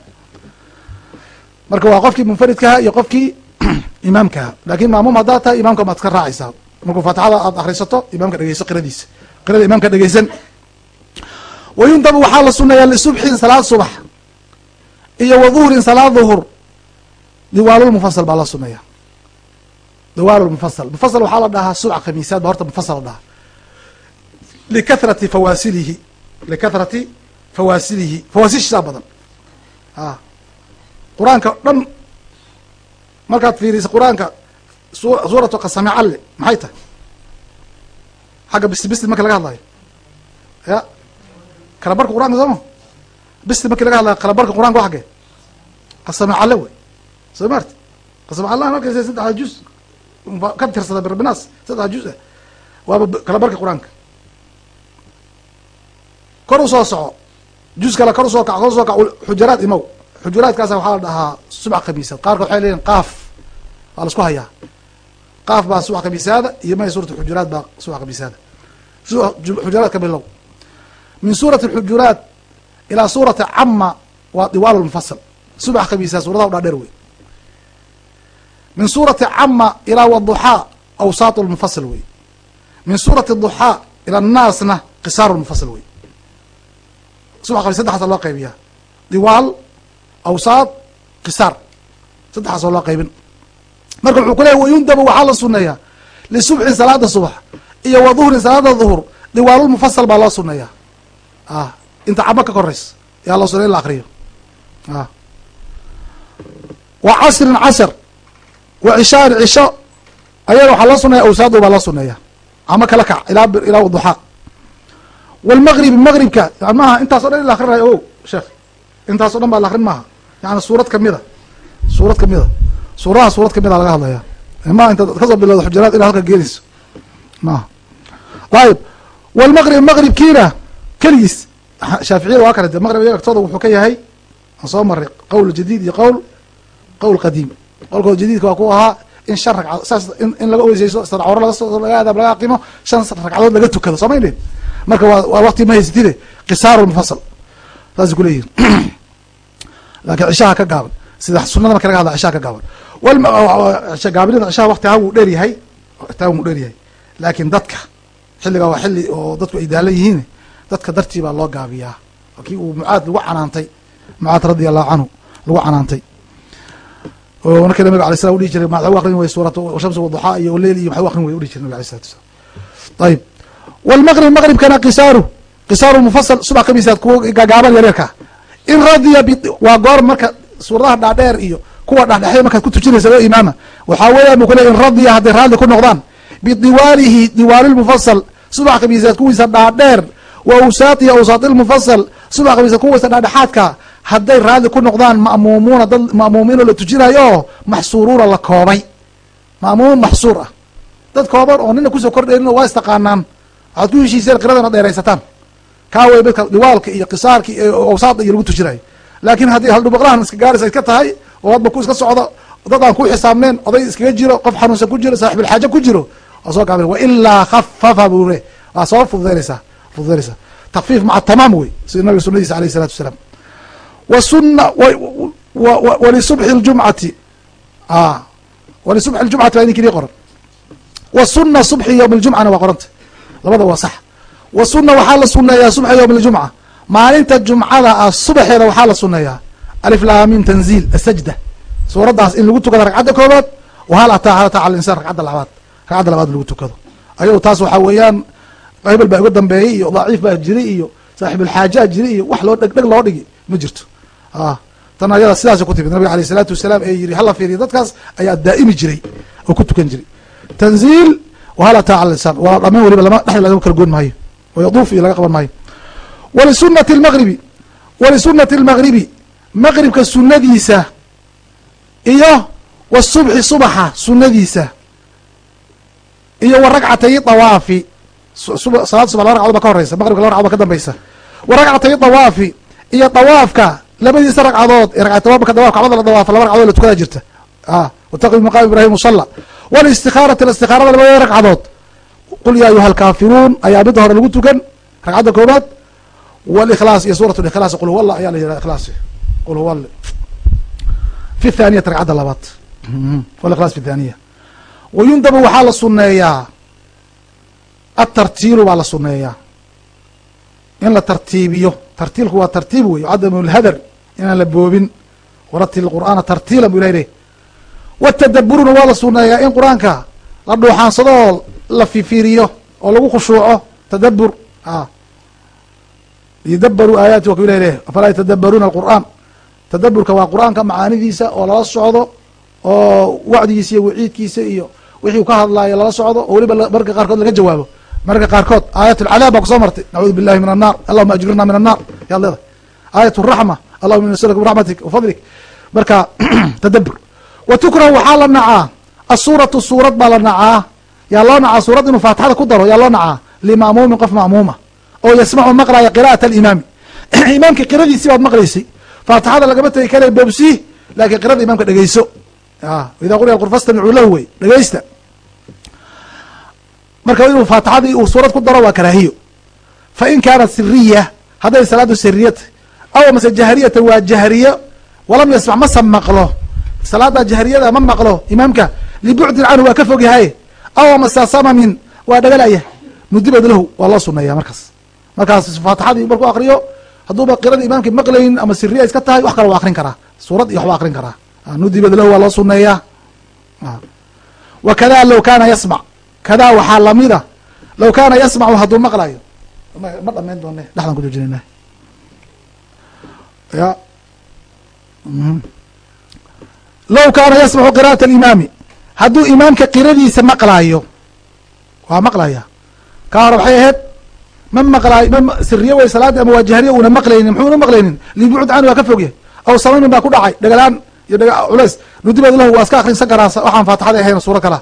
marka waa qofkii munfaridkaha iyo qofkii imaamkaha. Lakin maamuum haddaad tahay imaamka maad ka raacaysaa. Markuu faatixada aad akrisato imaamka dhegeyso qiradiisa. Qirada imaamka dhegeysan wayundabu waxaa la suneeyaa lisubxin salaad subax iyo wa duhrin salaad duhur. Diwaalulmufasal baa la suneeya diwaalulmufasal mufasal waxaa la dhahaa subca khamiisaad ba horta mufasal la dhahaa. Likathrati fawaasilihi. Likathrati fawaasilihi. Fawaasishiisaa badan. A qur'aanka dhan markaad fiiriso qur'aanka suuratu qasame calle maxay tahay? Xagga bisti bisti marki laga hadlayo ya? Kala barka qur'aanka sooma bisti marki laga hadlayo kala barka qur'anka wa xagee qasame calle wey. Soo maarti qasame callaha markaysa saddexda juz ka tirsada birabinaas saddexda juz ah waaba kala barka qur'aanka. Kor u soo soco. Juz kale kor u soo kac kor u soo kac xujuraad imow xujuraadkaasa waxaa la dhahaa subax khamiisad qaarkood waxay leeyihiin qaaf waa la isku hayaa. Qaaf baa subax khamiisaada iyo may suurat xujuraat baa subax khamiisaada xujuraat ka bilow min suurati xujuraat ilaa suurati cama waa diwaal lmufasal subax khamiisaad suuradaha u dhaadheer wey min suurati cama ilaa waduxaa awsaat lmufasal wey min suurati duxaa ila naasna qisaaru lmufasal wey subax khamiis saddexaasa loo qaybiyaa. Diwaal awsaad kisaar. Saddexaasoo loo qaybin. Marka wuxuu ku leeyay wayundabu waxaa la suneeyaa lisubxin salaada subax iyo wa salaada duhur. Diwaalulmufasal baa loo suneeyaa a inta cabo ka koreys yaa loo suney in la akriyo a wa casrin casr wa cishaan cisho ayada waxaa loo suneeya awsaadu baa loo suneeyaa ama kala kac ilaa ilaa duxaa walmagribi magribka intaas o dhan in la akrinayo o sheekh intaas o dhan baa la akrin maaha yani suurad kamida suurad kamida suuraha suurad kamida laga hadlaya? Ma inta ka soo bilowda xujuraad ina halka geenayso maaha ayib walmaqrib maqribkiina keligiis. Shaaficiyada waa kale de maqrib iyaga agtooda wuxuu ka yahay aan soo maray qowl jadiid iyo qowl qowl qadiim. Qolkooda jadiidka waa ku ahaa in shan ragcadood saas in laga oysayso sadcawro laga adaab laga aqimo shan ragcadood laga tukado soo maydhin marka waa waa wakti ma haysatide? Qisaaru lmufasal saasay kuleeyihin laakiin cishaha ka gaaban. Sida sunada marka laga hadla cishaha ka gaaban. Gaabinida cishaha waktiha wuu dheer yahay waktiha wuu dheer yahay. Laakiin dadka xilligaa waa xilli oo dadku ay daalan yihiin dadka dartii baa loo gaabiyaa. Kii uu mucaad lagu canaantay mucaad radi allahu canhu lagu canaantay. Marka nabiga alay slam udhihi jiray maxaa u akrin wey suurat shamsi waduxaa iyo leyl iyo maxaa u akrin wey udhihi jiray nabig alay salatu wasalaam. Ayib walmaqrib maqribkana qisaaru. Qisaaru mufasal subax kamiisaad kuwa gaagaaban yareerka in radiya waa goor marka suuradaha dhaadheer iyo kuwa dhexdhexeed markaad ku tujinaysa loo imaama waxaa weeyaan bu kule in radiya hadday raalli ku noqdaan bidiwaalihi diwaalilmufasal subax kamiisaad kuwiisa dhaadheer wa awsaati awsaat ilmufasal subax kamiisaad kuwiisa dhaadhexaadka hadday raalli ku noqdaan ma'muumuuna dad ma'muumiinoo la tujinayo oo maxsuuruuna la koobay. Ma'muum maxsuur ah. Dad kooban oo nina ku soo kordheynin waa istaqaanaan. Waxaad ku heshiiseen qiradana dheeraysataan kaa wey dadka diwaalka iyo kisaarka iyo iyo lagu tujinayo laakiin haddii haldhubaqlahan iska gaaraysa iska tahay oo hadba ku iska socdo dad aan ku xisaabneen oday iskaga jiro qof xanuunsan ku jiro saaxibulxaaje ku jiro waa soo gaabin. Wailaa khafafa buu le waa soo fududaynaysaa fududaynaysaa takfiif maca tamaam wey sida nabiga sunadiisa alayh isalatu wasalaam. Wa suna walisubxi ljumcati. Walisubxi ljumcati baa idinki nii qoran. Wa suna subxi yowm ljumcana waa qoranta. Labada waa sax wa suna waxaa la suneeyaa subxa yowm ljumca maalinta jumcada ah subaxeeda waxaa la suneeyaa alif laamin tanziil asajda suuraddaas in lagu tukado ragcadda koobaad wahal ataa hal ataa cala ragcadda labaad. Ragcadda labaad lagu tukado. Ayado taas waxaa weeyaan hebel baa uga dambeeyey iyo daciif baa jiri iyo saaxibulxaajaa jiri iyo wax loo dheg dheg loo dhigi ma jirto. A tan ayada sidaasay ku timid. Nabiga aleyh isalaatu wasalaam ee yiri hala fiiriya dadkaas ayaa daa'imi jiray oo ku tukan jiray. Tanziil wahal ataa cala insaan waa dhameyn weliba lama dhexda laga kala goon maayo oo yaduuf iyo laga qaban maayo. Walisunati lmaqribi walisunati lmaqribi maqribka sunadiisa iyo wasubxi subaxa sunadiisa iyo wa ragcatay dawaafi salaad subax laba ragcadood ba ka horeysa maqribka laba ragcad ba ka dambeysa wa ragcatay dawaafi iyo dawaafka labadiisa ragcadood ee ragcatay marka dawaaf kacbada la dawaafa laba ragcadood la tukadaa jirta. A wataqi maqaam ibrahim musalla walistikhaarat istikaarada labada ragcadood qul ya ayuha alkaafiruun ayaa midda hore lagu tukan ragcadda koobaad wاlikhlaas iyo suuraة اikhlaas qul huwa allah ayaa la yihah ikhlaas qul huwa fi thaniyati ragcadda labaad wاlikhlaas fi thaniya wayundabu waxaa la suneeyaa atartiilu baa la suneeyaa in la tartiibiyo tartiilku waa tartiib wey cadam lhadar inaan la boobin waratil qur'aana tartiila bu ilahy leh watadaburuna waa la suneeyaa in qur-aanka la dhuuxaansado oo la fifiiriyo oo lagu khushuuco tadabur a. Lidabaruu aayaati wa ku ilah leh afalaa yatadabaruuna alqur'aan? Tadaburka waa qur'aanka macaanidiisa oo lala socdo oo wacdigiisa iyo waciidkiisa iyo wixii ka hadlaayo lala socdo oo weliba marka qaarkood laga jawaabo. Marka qaarkood aayat lcadaab baa ku soo martay. Nacuudu billahi min annar allahuma ajirna min annar yaad leedahay aayat raxma allahuma nasalka biraxmatik wafadlik marka tadabur wa waxaa la nacaa asuuratu suurad baa la nacaa. Yaa loo nacaa suurad inuu faatixada ku daro yaa loo nacaa lima'muumin qof ma'muuma oo yasmacu maqlaya qira'at alimaami imaamka qiradiisi baad maqlaysay faatixada lagama tegi karay boobsii laakiin qirada imaamka dhegeyso ida quriya qur fastamicuu lahu wey dhegeysta marka inuu faatixadii uu suurad ku daro waa karaahiyo. Fa in kaanat siriya hadday salaadu siriya tahy aw mase jahriyatan waa jahriyo walam yasmac mase maqlo. Salaada jahriyada ma maqlo imaamka libucdin canhu waa ka fog yahay aw mase samamin waa dhagalaya nudibad lahu waa loo suneeya markaas markaas faatixadii markuu akriyo hadduuba qirada imaamka maqlayn ama siriya iska tahay wax kale waa akrin karaa suurad iyo waxba akrin karaa nudibad lahu waa loo suneeyaa wa kada low kaana yasmac kadaa waxaa lamida low kaana yasmacu hadduu maqlayo ma dhamayn doone dhexdan ku joojinayna ya low kaana yasmacu qira'at alimaami hadduu imaamka qiradiisa maqlaayo waa maqlaya ka hore waxay ahayd ma maqlaayo ma siriye wey salaada ama waa jahriye una maqlaynin muxuuna maqlaynin? Libucd canhu waa ka fogyahay aw samamin baa ku dhacay dhagalaan iyo dhaga culays. Nudibeed lahu waa iska akrinsan karaa waxaan faatixada ahayn suuro kala.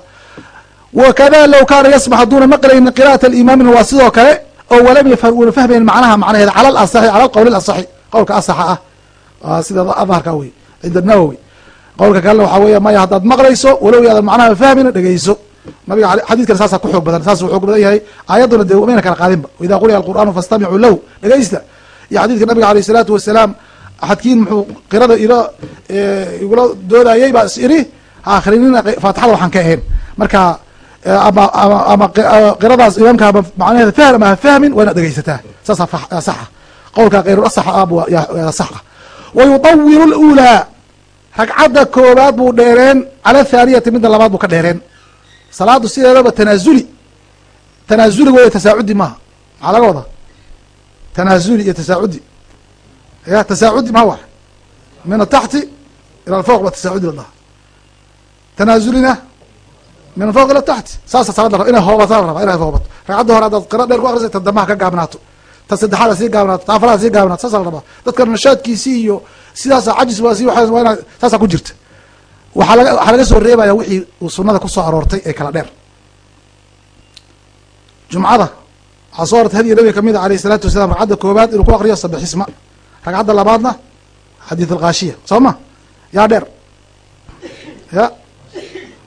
Wakada low kaana yasmac hadduuna maqlaynin qira'at alimaamina waa sidoo kale oo walam yafham uuna fahmayn macnaha macnaheeda cala alasaxi cala alqowl alasaxi qowlka asaxa ah. Sida adharka wey cinda nawowi qowlka kalena waxaa weya maya haddaad maqlayso walow yaadan macnaha fahmina dhegeyso nabiga xadiidkana saasaa ku xoog badan saas u badan yahay aayadduna dee mayna kala qaadinba waida quriya alqur'aanu fastamicuu lahu. Dhegeysta iyo xadiidka nabiga aleyh isalaatu wasalaam axadkiin muxuu qirada ilo eh, igula doodayey baa is ha akhrinina faatixada waxaan ka ahayn. Marka eh, ama ama eh, qiradaas imaamka ama macnaheeda fahm ama ha fahmin waa inaad saasaa saxa. Qowlkaa kayruasaxa ab saxa. Wayuawilu lulaa ragcadda koobaad buu dheereen cala athaaniyati midda labaad buu ka dheereen. Salaadu sideedaba tanaazuli. Tanaazuli wey tasaacudi maaha. Maxaa laga wadaa? Tanaazuli iyo tasaacudi ya tasaacudi maa wax min ataxti ila alfوq ba tasaacudi la dhaha tanaazulina min alfوq ila taxti. Saasa salaad la raba inay hoobata la raba inay hoobato ragcadda hore haddaad qiro dheer ku akrisay ta damaha ka gaabnaato. Ta saddexaada sii gaabnaato. Ta afaraada sii gaabnaato. Saasa la rabaa. Dadka nashaadkiisii iyo sidaasa cajis waa si waa saasaa ku jirta. Laga waxaa laga soo reebaya wixii uu sunada ku soo aroortay ee kala dheer. Jumcada waxaa soo arortay hadiga nabiga ka mid a alayh isalaatu wasalaam ragcadda koobaad inuu ku akriyo sabixisma ragcadda labaadna xadiid alkhaashiya soo ma? Yaa dheer. Ya.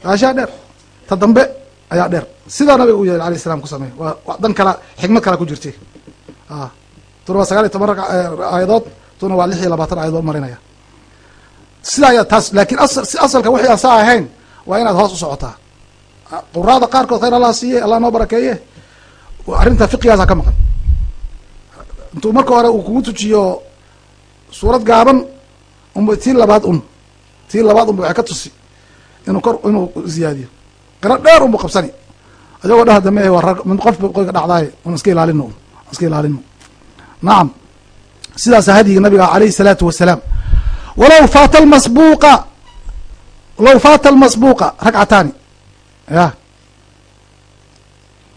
Kaashiyaa dheer. Ta dambe ayaa dheer. Sidaa nabiga u yeelay alayh salam ku sameey waa dan kala xikmad kala ku jirtay. Tuna waa sagaal iyo toban aayadood tuna waa lix iyo labaatan aayadood marinaya. Sidaa ayaa taas laakiin asalka wixii aan saa ahayn waa inaad hoos u socotaa. Quraada qaarkood khayr allah siiye allah noo barakeeye arrinta fiqigaasa ka maqan. Intuu marka hore uu kugu tujiyo suurad gaaban unba tii labaad un tii labaad unba waxay ka tusi inuu kor inuu ziyaadiyo qiro dheer unbu qabsani. Ayagoo dhaha dambe waa rag qof qoyga dhacdaaye un iska ilaalino iska ilaalino nacam sidaasa hadyiga nabiga alayhi salaatu wasalaam. Walow faata almasbuuqa low faata almasbuuqa ragcataani ya.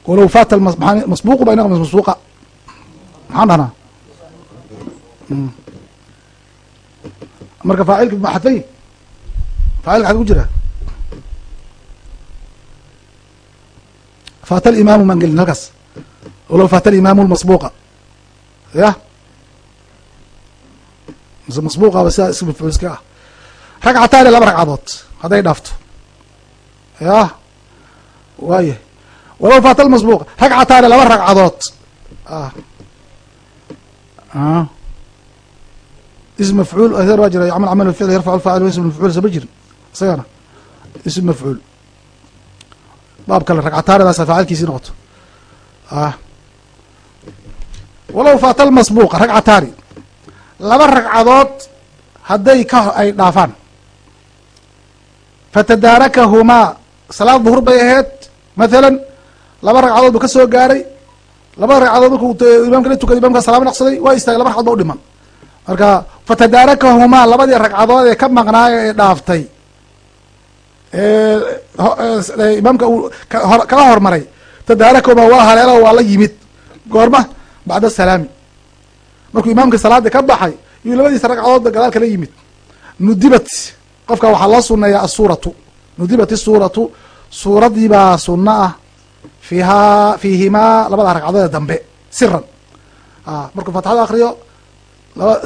Walow faata masbuuqu ba masbuuqa. Maxaan dhahnaa marka faacilka ma xadfay? Faacilka xad ku jira? Faata alimaamu maan gelin halkaas. Walow faata alimaamu lmasbuuqa ya masbuuqaba sidaa ism mafcuul iska ah. Ragcataani laba ragcadood hadday dhaafto ya waaya walow faata almasbuuqa ragcataani laba ragcadood ism mafcuul waa jira yacmal camal ficl yarfacu lfaacil ism mafcuul sama jirin isagana ism mafcuul baab kale ragcataanidaasa faacilkiisii noqoto walow faata almasbuuqa ragcataani laba ragcadood hadday ka ay dhaafaan. Fatadaarakahumaa salaad duhur bay ahayd. Mathalan laba ragcadood buu ka soo gaaray. Laba ragcadood markuu imaamka la tukaday imamka salaamo naqsaday waa istaagay laba ragcadood ba u dhiman. Marka fatadaarakahumaa labadii ragcadood ee ka maqnaayo ee dhaaftay. Imaamka uu kala hormaray tadaarakahumaa waa haleelo waa la yimid. Goorma bacda salaami markuu imaamka salaada ka baxay yuu labadiisa ragcadoodba gadaal kala yimid. Nudibat qofka waxaa loo suneeyaa asuuratu nudibat isuuratu suuradii baa suno ah fiihaa fiihimaa labada ragcadood dambe siran markuu faatixada akriyo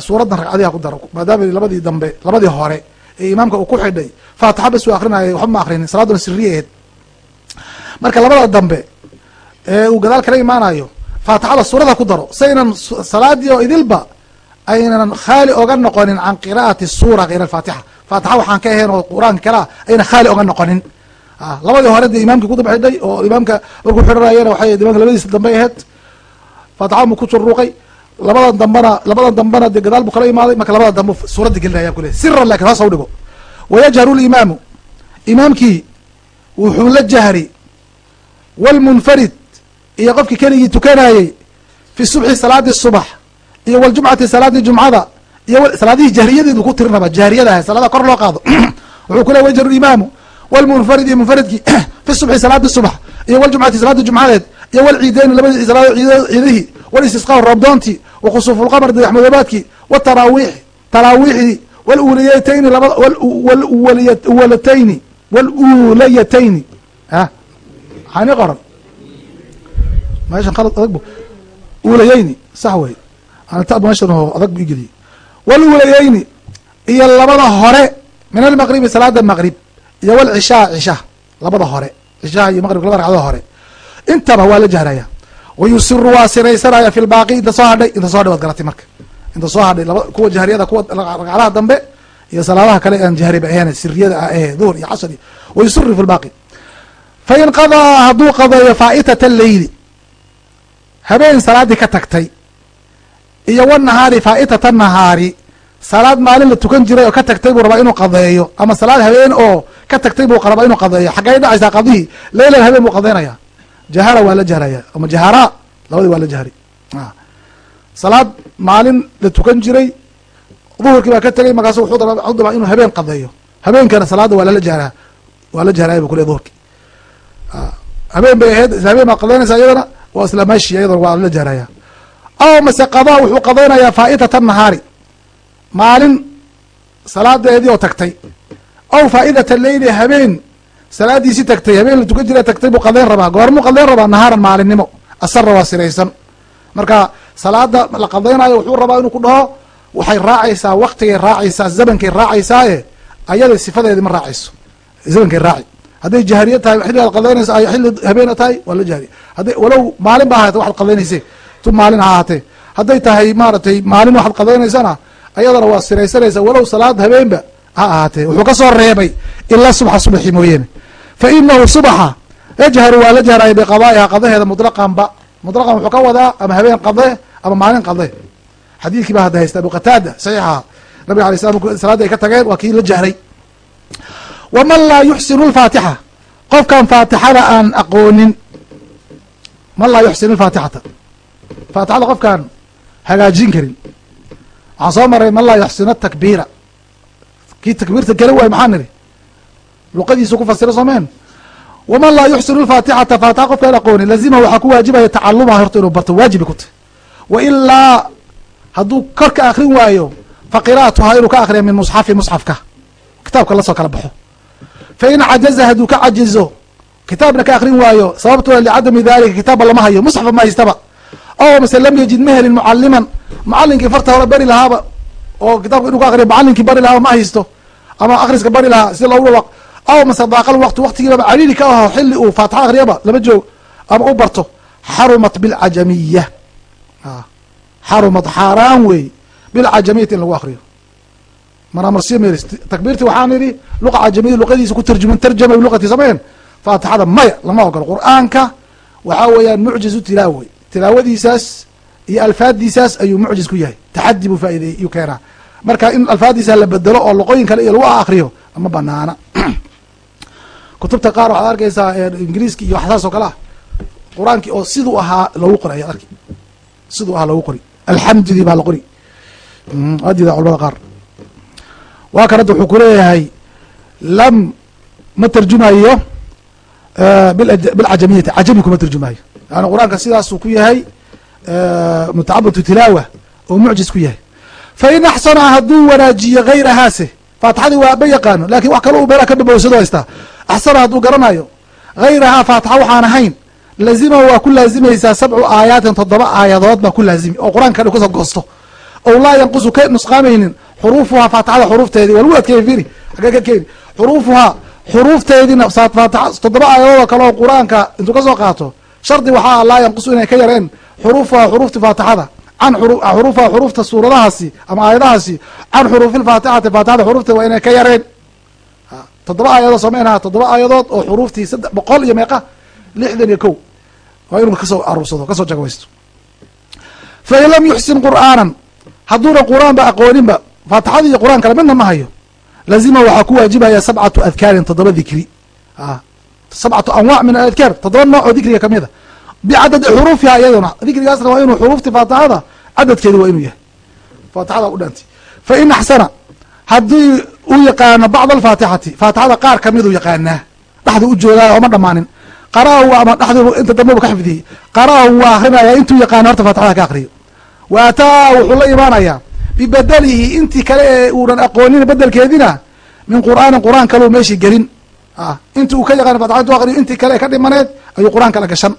suuraddan ragcadiha ku daro maadaama labadii dambe labadii hore ee imaamka uu ku xidhay faatixa bas uu akrinayay waxba ma akrinin salaaduna siriya aheyd marka labada dambe ee uu gadaal kala imaanayo faatixada suurada ku daro saynan salaadii oo idilba aynan khaali oga noqonin can qira'ati suura kayr alfaatixa. Faatixa waxaan ka ahayn oo qur'aanka kale ah aynan khaali oga noqonin. Labadii hore dee imaamkii kudaba xidhay oo imaamka markuu xidhanayana waxay imaamka labadiisa dambe aheyd faatixa mu ku suruuqay labadan dambena labadan dambena dee gadaal buu kala imaaday marka labada dambe suuradda gelinaya kule siran laakiin hoos u wayajharu limaamu imaamkii wuxuu la jahri wlmunfarid iyo qofkii keligii tukanayey fi subxi salaadi subax iyo waljumcati salaadii jumcada iyo salaadihii jahriyadii ku tirin raba jahriyadaha salaada kor loo qaado wuxuu ku le wajharu imaamu wlmunfarid iyo munfaridkii fi subxi salaadi subax iyo waljumcati salaadii jumcadeed iyo walciideyni labadii salaado ciidihii walistisqa roobdoontii wakhusuufu lqamar dayaxmadoobaadkii wataraawiix taraawiixdii waluuliyatayni laba waluulayatayni a maxaani qoran meeshan qalad adag bu. Uulayeyni sax wey anta meeshan oo adag bu igeliyey waluulayeyni iyo labada hore min almaqribi salaada maqrib iyo walcishaa cisha labada hore. Cishaha iyo maqribka labada ragcadood hore. Intaba waa la jahraya. Wayusiru waa siraysanaya fi lbaaqi inta soo hadhay inta so hadhay waad garatay marka. Inta soo hadhay laba kuwa jahriyada kuwa ragcadaha dambe iyo salaadaha kale aan jahriba ahayn siriyada ah ee duhr iyo casr iyo wayusiru fi lbaaqi fain qadaa hadduu qadeeyo faa'itata leyli habeen salaaddii ka tagtay iyo wanahaari faa'itata nahaari. Salaad maalin la tukan jiray oo ka tagtay buu rabaa inuu qadeeyo ama salaad habeen oo ka tagtay buu rabaa inuu qadeeyo. Xaggay dhacaysaa qadihii. Leylan habeen buu qadeynaya jahara waa la jahraya ama jahara labadii waa la jahri salaad maalin la tukan jiray duhurkii baa ka tegay markaasu wuxuu dabaa inuu habeen qadeeyo. Habeenkana salaadda waa lala jahraa waa la jahraya bu kule duhurki habeen bay ahayd habeen baad qadeynaysa iyadana waa isla meshi iyadana waa la jahraya aw mase qadaa wuxuu qadeynayaa faa'itata nahaari maalin salaadeedii oo tagtay. Aw faa'idata leyli habeen. Salaadiisi tagtay habeen la tukan jira tagtay buu qadeyn rabaa. Goormuu qadeyn rabaa nahaaran maalinimo. Asara waa siraysan. Marka salaada la qadeynayo wuxuu rabaa inuu ku dhaho waxay raacaysaa waktigay raacaysaa zamankay raacaysaaye ayada sifadeedi ma raacayso. Zamankay raaci. Hadday jahriya tahay xilli aad qadeynayso ay xilli habeena tahay waa la jahriya walow maalin ba ahaatee waxaad qadeynayse tu maalin ha ahaatee hadday tahay maaratay maalin waxaad qadeynaysana ayadana waa siraysanaysa walow salaad habeenba ha ahaatee. Wuxuu ka soo reebay ilaa subxa subaxi mooyeene. Fa inahu subaxa yajharu waa la jahraya biqadaa'iha qadaheeda mutlaqan wuxuu ka wadaa ama habeen qade ama maalin qade. Xadiidkii baa hadda haysta abu qataada saxiixaha nabig alay slam salaadii ay ka tageen waa kii la jahray. Waman laa yuxsinu lfaatixa qofkan faatixada aan aqoonin man laa yuxsinu lfaatixata faatixada qofkaan hagaajin karin waxaan soo maray man laa yuxsinu atakbiira kii takbiirta kala waay maxaa nidhi luqadiisu ku fasira soomeen waman laa yuxsinu lfaatixata faatixa qofkaan aqoonin lazimahu waxaa ku waajibaya tacalumaha horta inuu barto waajibi ku tahy wa ilaa hadduu kor ka akrin waayo fa qira'atuhaa inuu ka akriya min musxafi musxafka kitaabka la soo kala baxo fa in cajaza hadduu ka cajizo kitaabna ka akrin waayo sababtuna licadami dalika kitaabba lama hayo musxafa ma haystaba o mase lam yajid ma helin mucaliman mucalinkii farta hore bari lahaaba oo kitaabka inuu ka akriyo mucalinkii bari lahaaba ma haysto ama akriska bari lahaa si loogu dhawaq aw mase daaqal waqti waqtigiibaba caliili ka aho xilli uu faatixa akriyaba lama joogo ama u barto xarumat bilcajamiya xarumat xaaraan wey bilcajamiyati in lagu akriyo maramarsiyo meelis takbiirti waxaan idhi luqa cajamiya luqadiisa ku tarjuman tarjama luqati sameyn faatixada maya lama ogolo qur'aanka waxaa weeyaan mucjizu tilaawa wey tilaawadiisaas iyo alfaadiisaas ayuu mucjiz ku yahay. Taxadi buu faaidey yuu keenaa marka in alfaadiisa la bedelo oo luqooyin kale iyo lagu akriyo ma banaana. Kutubta qaar waxaad arkeysaa ingiriiski iyo waxsaas oo kale ah. Qur'aankii oo siduu ahaa loogu qori ayaad arki. Siduu ahaa loogu qori alxamdudii baa la qori. Waa diida culamada qaar. Waa kan hadda wuxuu kuleeyahay lam ma tarjumayo bilcajamiyati cajami kuma tarjumayo yani qur'aanka sidaasuu ku yahay mutacabatu tilaawa oo mucjiz ku yahay fa in axsana hadduu wanaajiyo hayrahaase faatixadii waa ma yaqaano laakiin wax kale uu meelaa ka dhambowsado haystaa axsana hadduu garanayo hayrahaa faatixa waxaan ahayn lazima waa ku laazimaysaa sabcu aayaatin toddoba aayadood baa ku laazimi oo qur'aanka dhan ka soo goosto ou laa yanqusu ka nusqaamaynin xuruufuhaa faatixada xuruufteedii waa lagu adkeeyey firi xagee ka keeni xuruufuhaa xuruufteediina toddoba aayadood oo kale oo qur'aanka intuu ka soo qaato shardi waxaa laa yanqusu inay ka yareen xuruufuhaa xuruufti faatixada. Can xuruufaha xuruufta suuradahaasi ama aayadahaasi can xuruufi lfaatixati faatixada xuruufteeda waa inay ka yareen. Toddoba aayadood samaynaha toddoba aayadood oo xuruuftii saddex boqol iyo meeqa lixdan iyo kow waa inuu ka soo aruursado ka soo jagwaysto. Fa in lam yuxsin qur'aanan hadduuna qur'aan ba aqooninba faatixadii iyo qur'aan kale midna ma hayo lazima waxaa ku waajibaya sabcatu adkaarin toddoba dikri sabcatu anwac min aladkaar toddoba nooc oo dikriga ka mid a bicadadi xuruufiha iyaduna dikrigaasna waa inuu xuruufti faatixada cadadkeedi waa inuu yahay faatixada u dhantay fa in axsana haddii uu yaqaano bacd alfaatixati faatixada qaar kamiduu yaqaanaa dhexdu u joogaa ooma dhamaanin qara'ahu ama dhexdu inta dambuba ka xifdiyey qara'ahu waa akrinaya intuu yaqaano horta faatixada ka akriyo wa ataa wuxuu la imaanayaa bibedelihi intii kale ee uunan aqoonin bedelkeedina min qur'aanin qur'aan kaleu meeshii gelin inti uu ka yaqaano fatixada intuu akriyo intii kale ka dhimaneed ayuu qur'aan kala gashan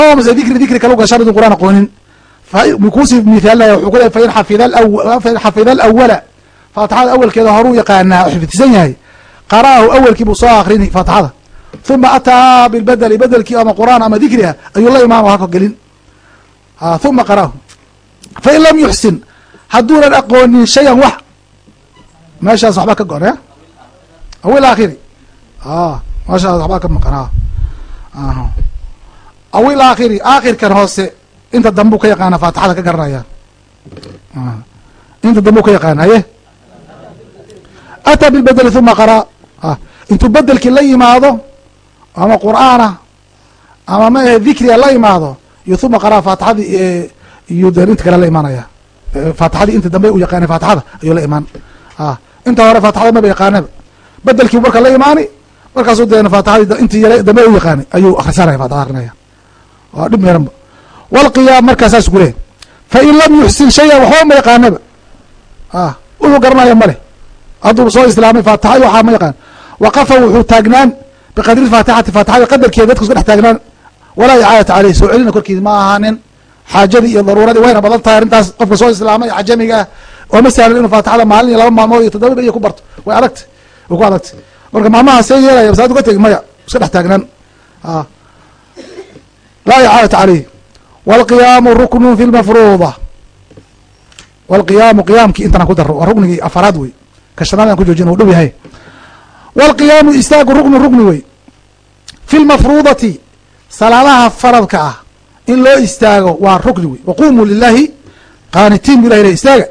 o mase dikri dikri kalau gashan idun qur'aan aqoonin kuusii mithaalaya wuxuu ku leey fain xafida alawala faatixada awelkeeda horuu yaqaanaa oo xifdisan yahay qara'ahu awelkii buu soo akrini faatixada uma ataa bilbedeli bedelkii ama qur'aan ama dikriha ayuu la imaan halka gelin uma qara'ahu fain lam yuxsin hadduunan aqoonin shayan wax. Meeshaas waxba ka gon e awil aakhiri. Meeshaas waxba ka maqan awil aakhiri aakhirkan hoose inta dambuu ka yaqaana faatixada ka garanaya. Inta dambuu ka yaqaana haye ataa bilbedeli uma qara. Intuu bedelkii la yimaado ama qur'aana ama ma ahe dikriga la imaado iyo uma qara faatixadii iyo deen inta kale la imaanaya faatixadii inta dambe u yaqaanay faatixada ayuu la imaan. Inta hore faatixada maba yaqaanaba bedelkii marka la imaani markaasuu deen faatixadii intii dambe u yaqaanay ayuu akrisanaya faatixada akrinaya waa dhib meeranba walqiyaam markaa saas ku leehay fa in lam yuxsin shayan waxba ma yaqaanaba wuxuu garanaya male hadduu soo islaamay faatixa waxaa ma yaqaan. Waqafa wuxuu taagnaan biqadri faatixati faatixada qadarkeeda dadka iska dhex taagnaan. Walaa icaadata caleyh soo celina korkiisa ma ahaanin xaajadii iyo daruuradii wayna badan tahay arrintaas qofka soo islaamay cajamiga ah oo ma sahlan inuu faatixada maalin iyo laba maalmood iyo toddoba iyo ku barto way adagtay way ku adagtay marka maalmaha see yeelaya masaajid uga tegi maya iska dhex taagnaan laa icaadata caleyh wاlqiyaamu ruknu fi lmafruuda wاlqiyaamu qiyaamkii intanaan ku daro waa ruknigii afaraad wey ka shanaad aan ku joojina u dhow yahay wاlqiyaamu istaagu ruknu rukni wey fi lmafruudati salaadaha faradka ah in loo istaago waa rukni wey waqumuu lilahi qaanitiin bu ilah le istaaga.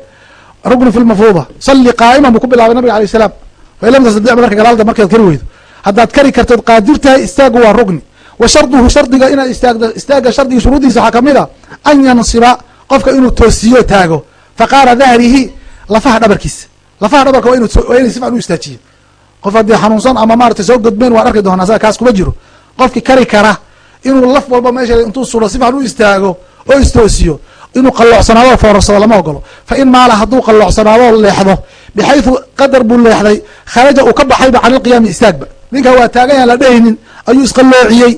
Ruknu fi lmafruuda sali qaa'iman buu ku bilaabay nabig alay salaam. Fain lam tastadic marka galaalda markaad kari weydo. Haddaad kari kartood qaadir tahay istaagu waa rukni. Wa sharduhu shardiga inaad istaagdo istaaga shardiga shuruuddiisa waxaa ka mid a an yansiba qofka inuu toosiyo taago. Faqaara dahrihi lafaha dhabarkiisa. Lafaha dhabarka waa inay si fiican u istaajiyo. Qof haddii xanuunsan ama maratay soo godmeen waan arki doonaa saga kaas kuma jiro. Qofki kari kara inuu laf walba meesha intuu suro si fiican u istaago oo istoosiyo inuu qaloocsanaado foorarsado lama ogolo fa in maala hadduu qaloocsanaado leexdo bixayثu qadar buu leexday kharaja uu ka baxayba can ilqiyaami istaagba. Ninkaa waa taagan yaan la dhehaynin ayuu isqaloociyey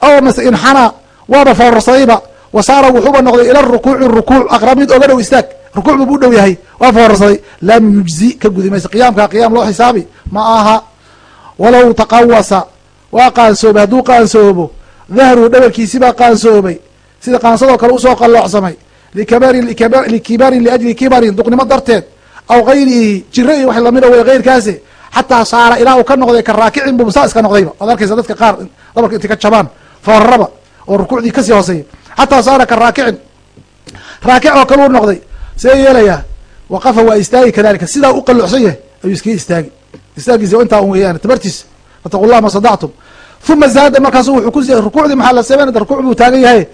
aw mase inxanaa waaba foorarsadayba wasaara wuxuuba noqday ila rukuuci rukuuc aqrab mid oga dhow istaag. Rukuuc buu bu dhow yahay waa foorarsaday lam yujzi ka gudi maysa. Qiyaamka qiyaam loo xisaabi ma aha. Walow taqawasa waa qaansoobay hadduu qaansoobo dahru dhabarkiisibaa qaansoobay sida qaansadoo kale u soo qalloocsamay. Likibarin liajli kibarin duqnimo darteed aw gayrihi jiro iyo wax lamida wey keyrkaasi xataa saara ilaa uu ka noqday ka raakicin bu saa iska noqdayba. Waad arkaysa dadka qaar dhabarka intay ka jabaan fooraraba oo rukuucdii ka sii hooseeya xataa saara ka raakicin raakic oo kale u noqday. See yeelayaa waqafa waa istaagi kadalika sidaa u qalloocsan yahay ayuu iskaga istaagi istaagiisa intaa un weeyaan tabartiisa fataqu llah ma sadactum uma zaada markaasu wuxuu ku ziya rukuucdii maxaa la sameynaya rukuuc buu taagan yahay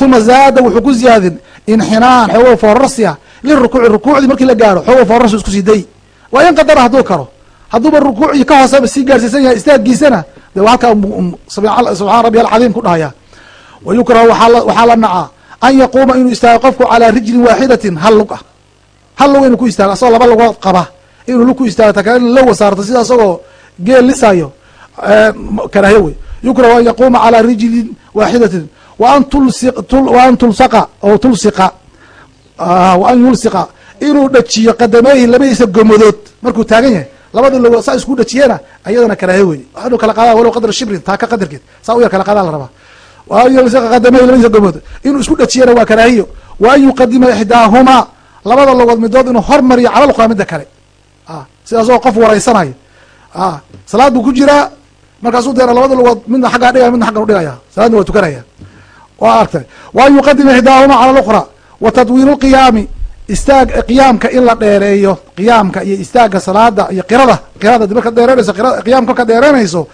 uma zaada wuxuu ku ziyaadin inxinaan xoogo foorarsiya lirukuuci rukuucdii markii la gaaro xoogo foorarsu isku sii dayi waa in qadara hadduu karo hadduuba rukuucii ka hooseba sii gaarsiisan yahay istaagiisana de halkaa subxaan rabbi alcadiim ku dhahaya wa waxaa la nacaa an yaquuma inuu istaago qofku calaa rijlin waaxidatin hal lug ah hal lug inuu ku istaago asagoo laba lugood qaba inuu lug ku istaago ta kale in la wasaarto sida asagoo geel lisaayo karaahiyo wey. Yukrahu an yaquuma calaa rijlin waaxidatin waan waan tulsaqa oo tulsiqa. Wa an yulsiqa. Inuu dhajiyo qadameehi labadiisa gomadood markuu taagan yahay labadii logood saa isku dhajiyena ayadana karaahiyo wey. Waxanu kala qaada walow qadra shibrin taaka qadarkeed. Saa u yar kala qaadaa la rabaa. Inuu isku dhajiyana waa karaahiyo wa an yuqadima ixdaahumaa labada logood midood inuu hormariyo cala luqraa midda kale sidaasoo qof waraysanayo salaad buu ku jiraa markaasuu deena labada logood midna xaggaa dhigaya midna xaggan udhigaya salaadna waa tukanaya. Waa argtay wa an yuqadima ixdaahuma cala luqra wa tadwiilu lqiyaami istaag qiyaamka in la dheereeyo qiyaamka iyo istaaga salaada iyo qirada qirada marka dheereynayso qiyaamka marka dheereynayso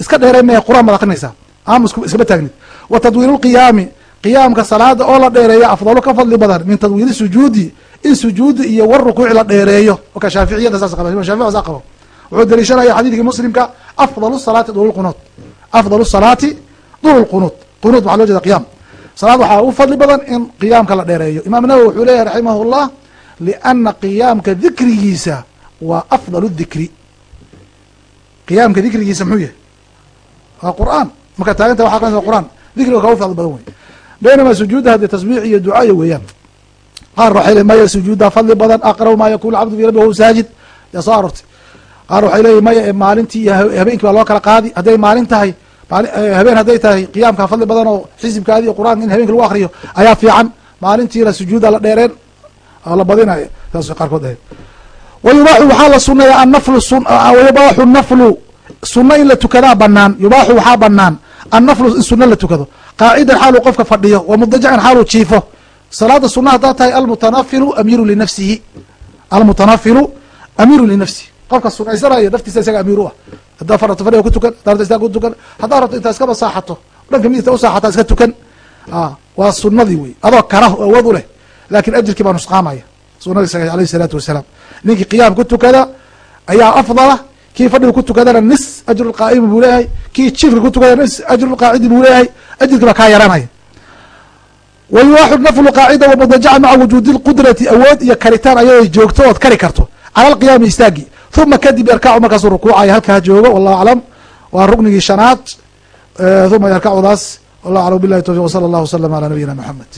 iska dheereen maya quraan baad akrinaysaa aamus iskama taagnid wa tadwiilu lqiyaami qiyaamka salaada oo la dheereeyo afdalu ka fadli badan min tadwiili sujuudi in sujuudi iyo war rukuuci la dheereeyo. Oka shaaficiyada saas qaba imam shafici saa qabo wuxuu daliishanaya xadiidkii muslimka afdalu salaati dul lqunuut afdalu salaati dul lqunuut qunuut waxaa loo jeeda qiyam salaad waxaa u fadli badan in qiyaamka la dheereeyo. Imaam nawowi wuxuu leeyahy raximah llah qiyaamka dikrigiisa waa afdal dikri. Qiyaamka dikrigiisa muxuu yahay? Waa qur'aan. Markaa taaganta waa aqrinaysa qur'aan. Dikriga kaa u fadli badan wey baynamaa sujuuda haddee tasbiix iyo ducaayo weeyaan. Qaar waxay le maya sujuudda fadli badan aqrab maa yakunu cabdu fi rabbi wahu saajid. Yaa qaar waxay leeyihiin maya maalintii iyo habeenkii baa loo kala qaadi. Hadday maalin tahay habeen hadday tahay qiyaamkaa fadli badan oo xisibkaadi iyo qur'aanka in habeenki lagu akriyo ayaa fiican. Maalintiina sujuuda la dheereen la badinayo saas qaarkood ahayd. Wa waxaa la suneeya annaflu wayubaaxu naflu sunno in la tukadaa banaan yubaaxu waxaa banaan annaflu in sunno la tukado. Qaacidan xaaluu qofka fadhiyo wa mudajacan xaaluu jiifo. Salaada sunna haddaa tahay almutanafilu amiiru linafsihi almutanafilu amiiru linafsihi qofka sunaysanaya naftiisa isaga amiir u ah. Haddaa farato fadhiga ku tukan haddaa rabto istaag ku tukan haddaa rabto intaa iskaba saaxato dhanka midigta u saaxataa iska tukan. Waa sunadii wey. Adoo kara oo awood u leh. Laakin ajirkii baa nusqaamaya. Sunadii sa alayh isalaatu wasalaam. Ninkii qiyaam ku tukada ayaa afdala kii fadhiga ku tukadana nis ajru lqaa'imi buu leeyahay kii jiifka ku tukadana nis ajru lqaacidi buu leeyahay ajirkii baa kaa yaranaya. Wa yubaaxu naflu qaacida wamudajaca maca wujuudi lqudrati awood iyo karitaan ayadoo joogto ood kari karto. Cala alqiyaami istaagi uma kadib yarkacu markaasuu rukuucaya halkaa joogo wallahu aclam waa ruknigii shanaad uma yarkacudaas wallahu aclam bilahi towfiq wsala allahu waslama ala nabiyina maxamed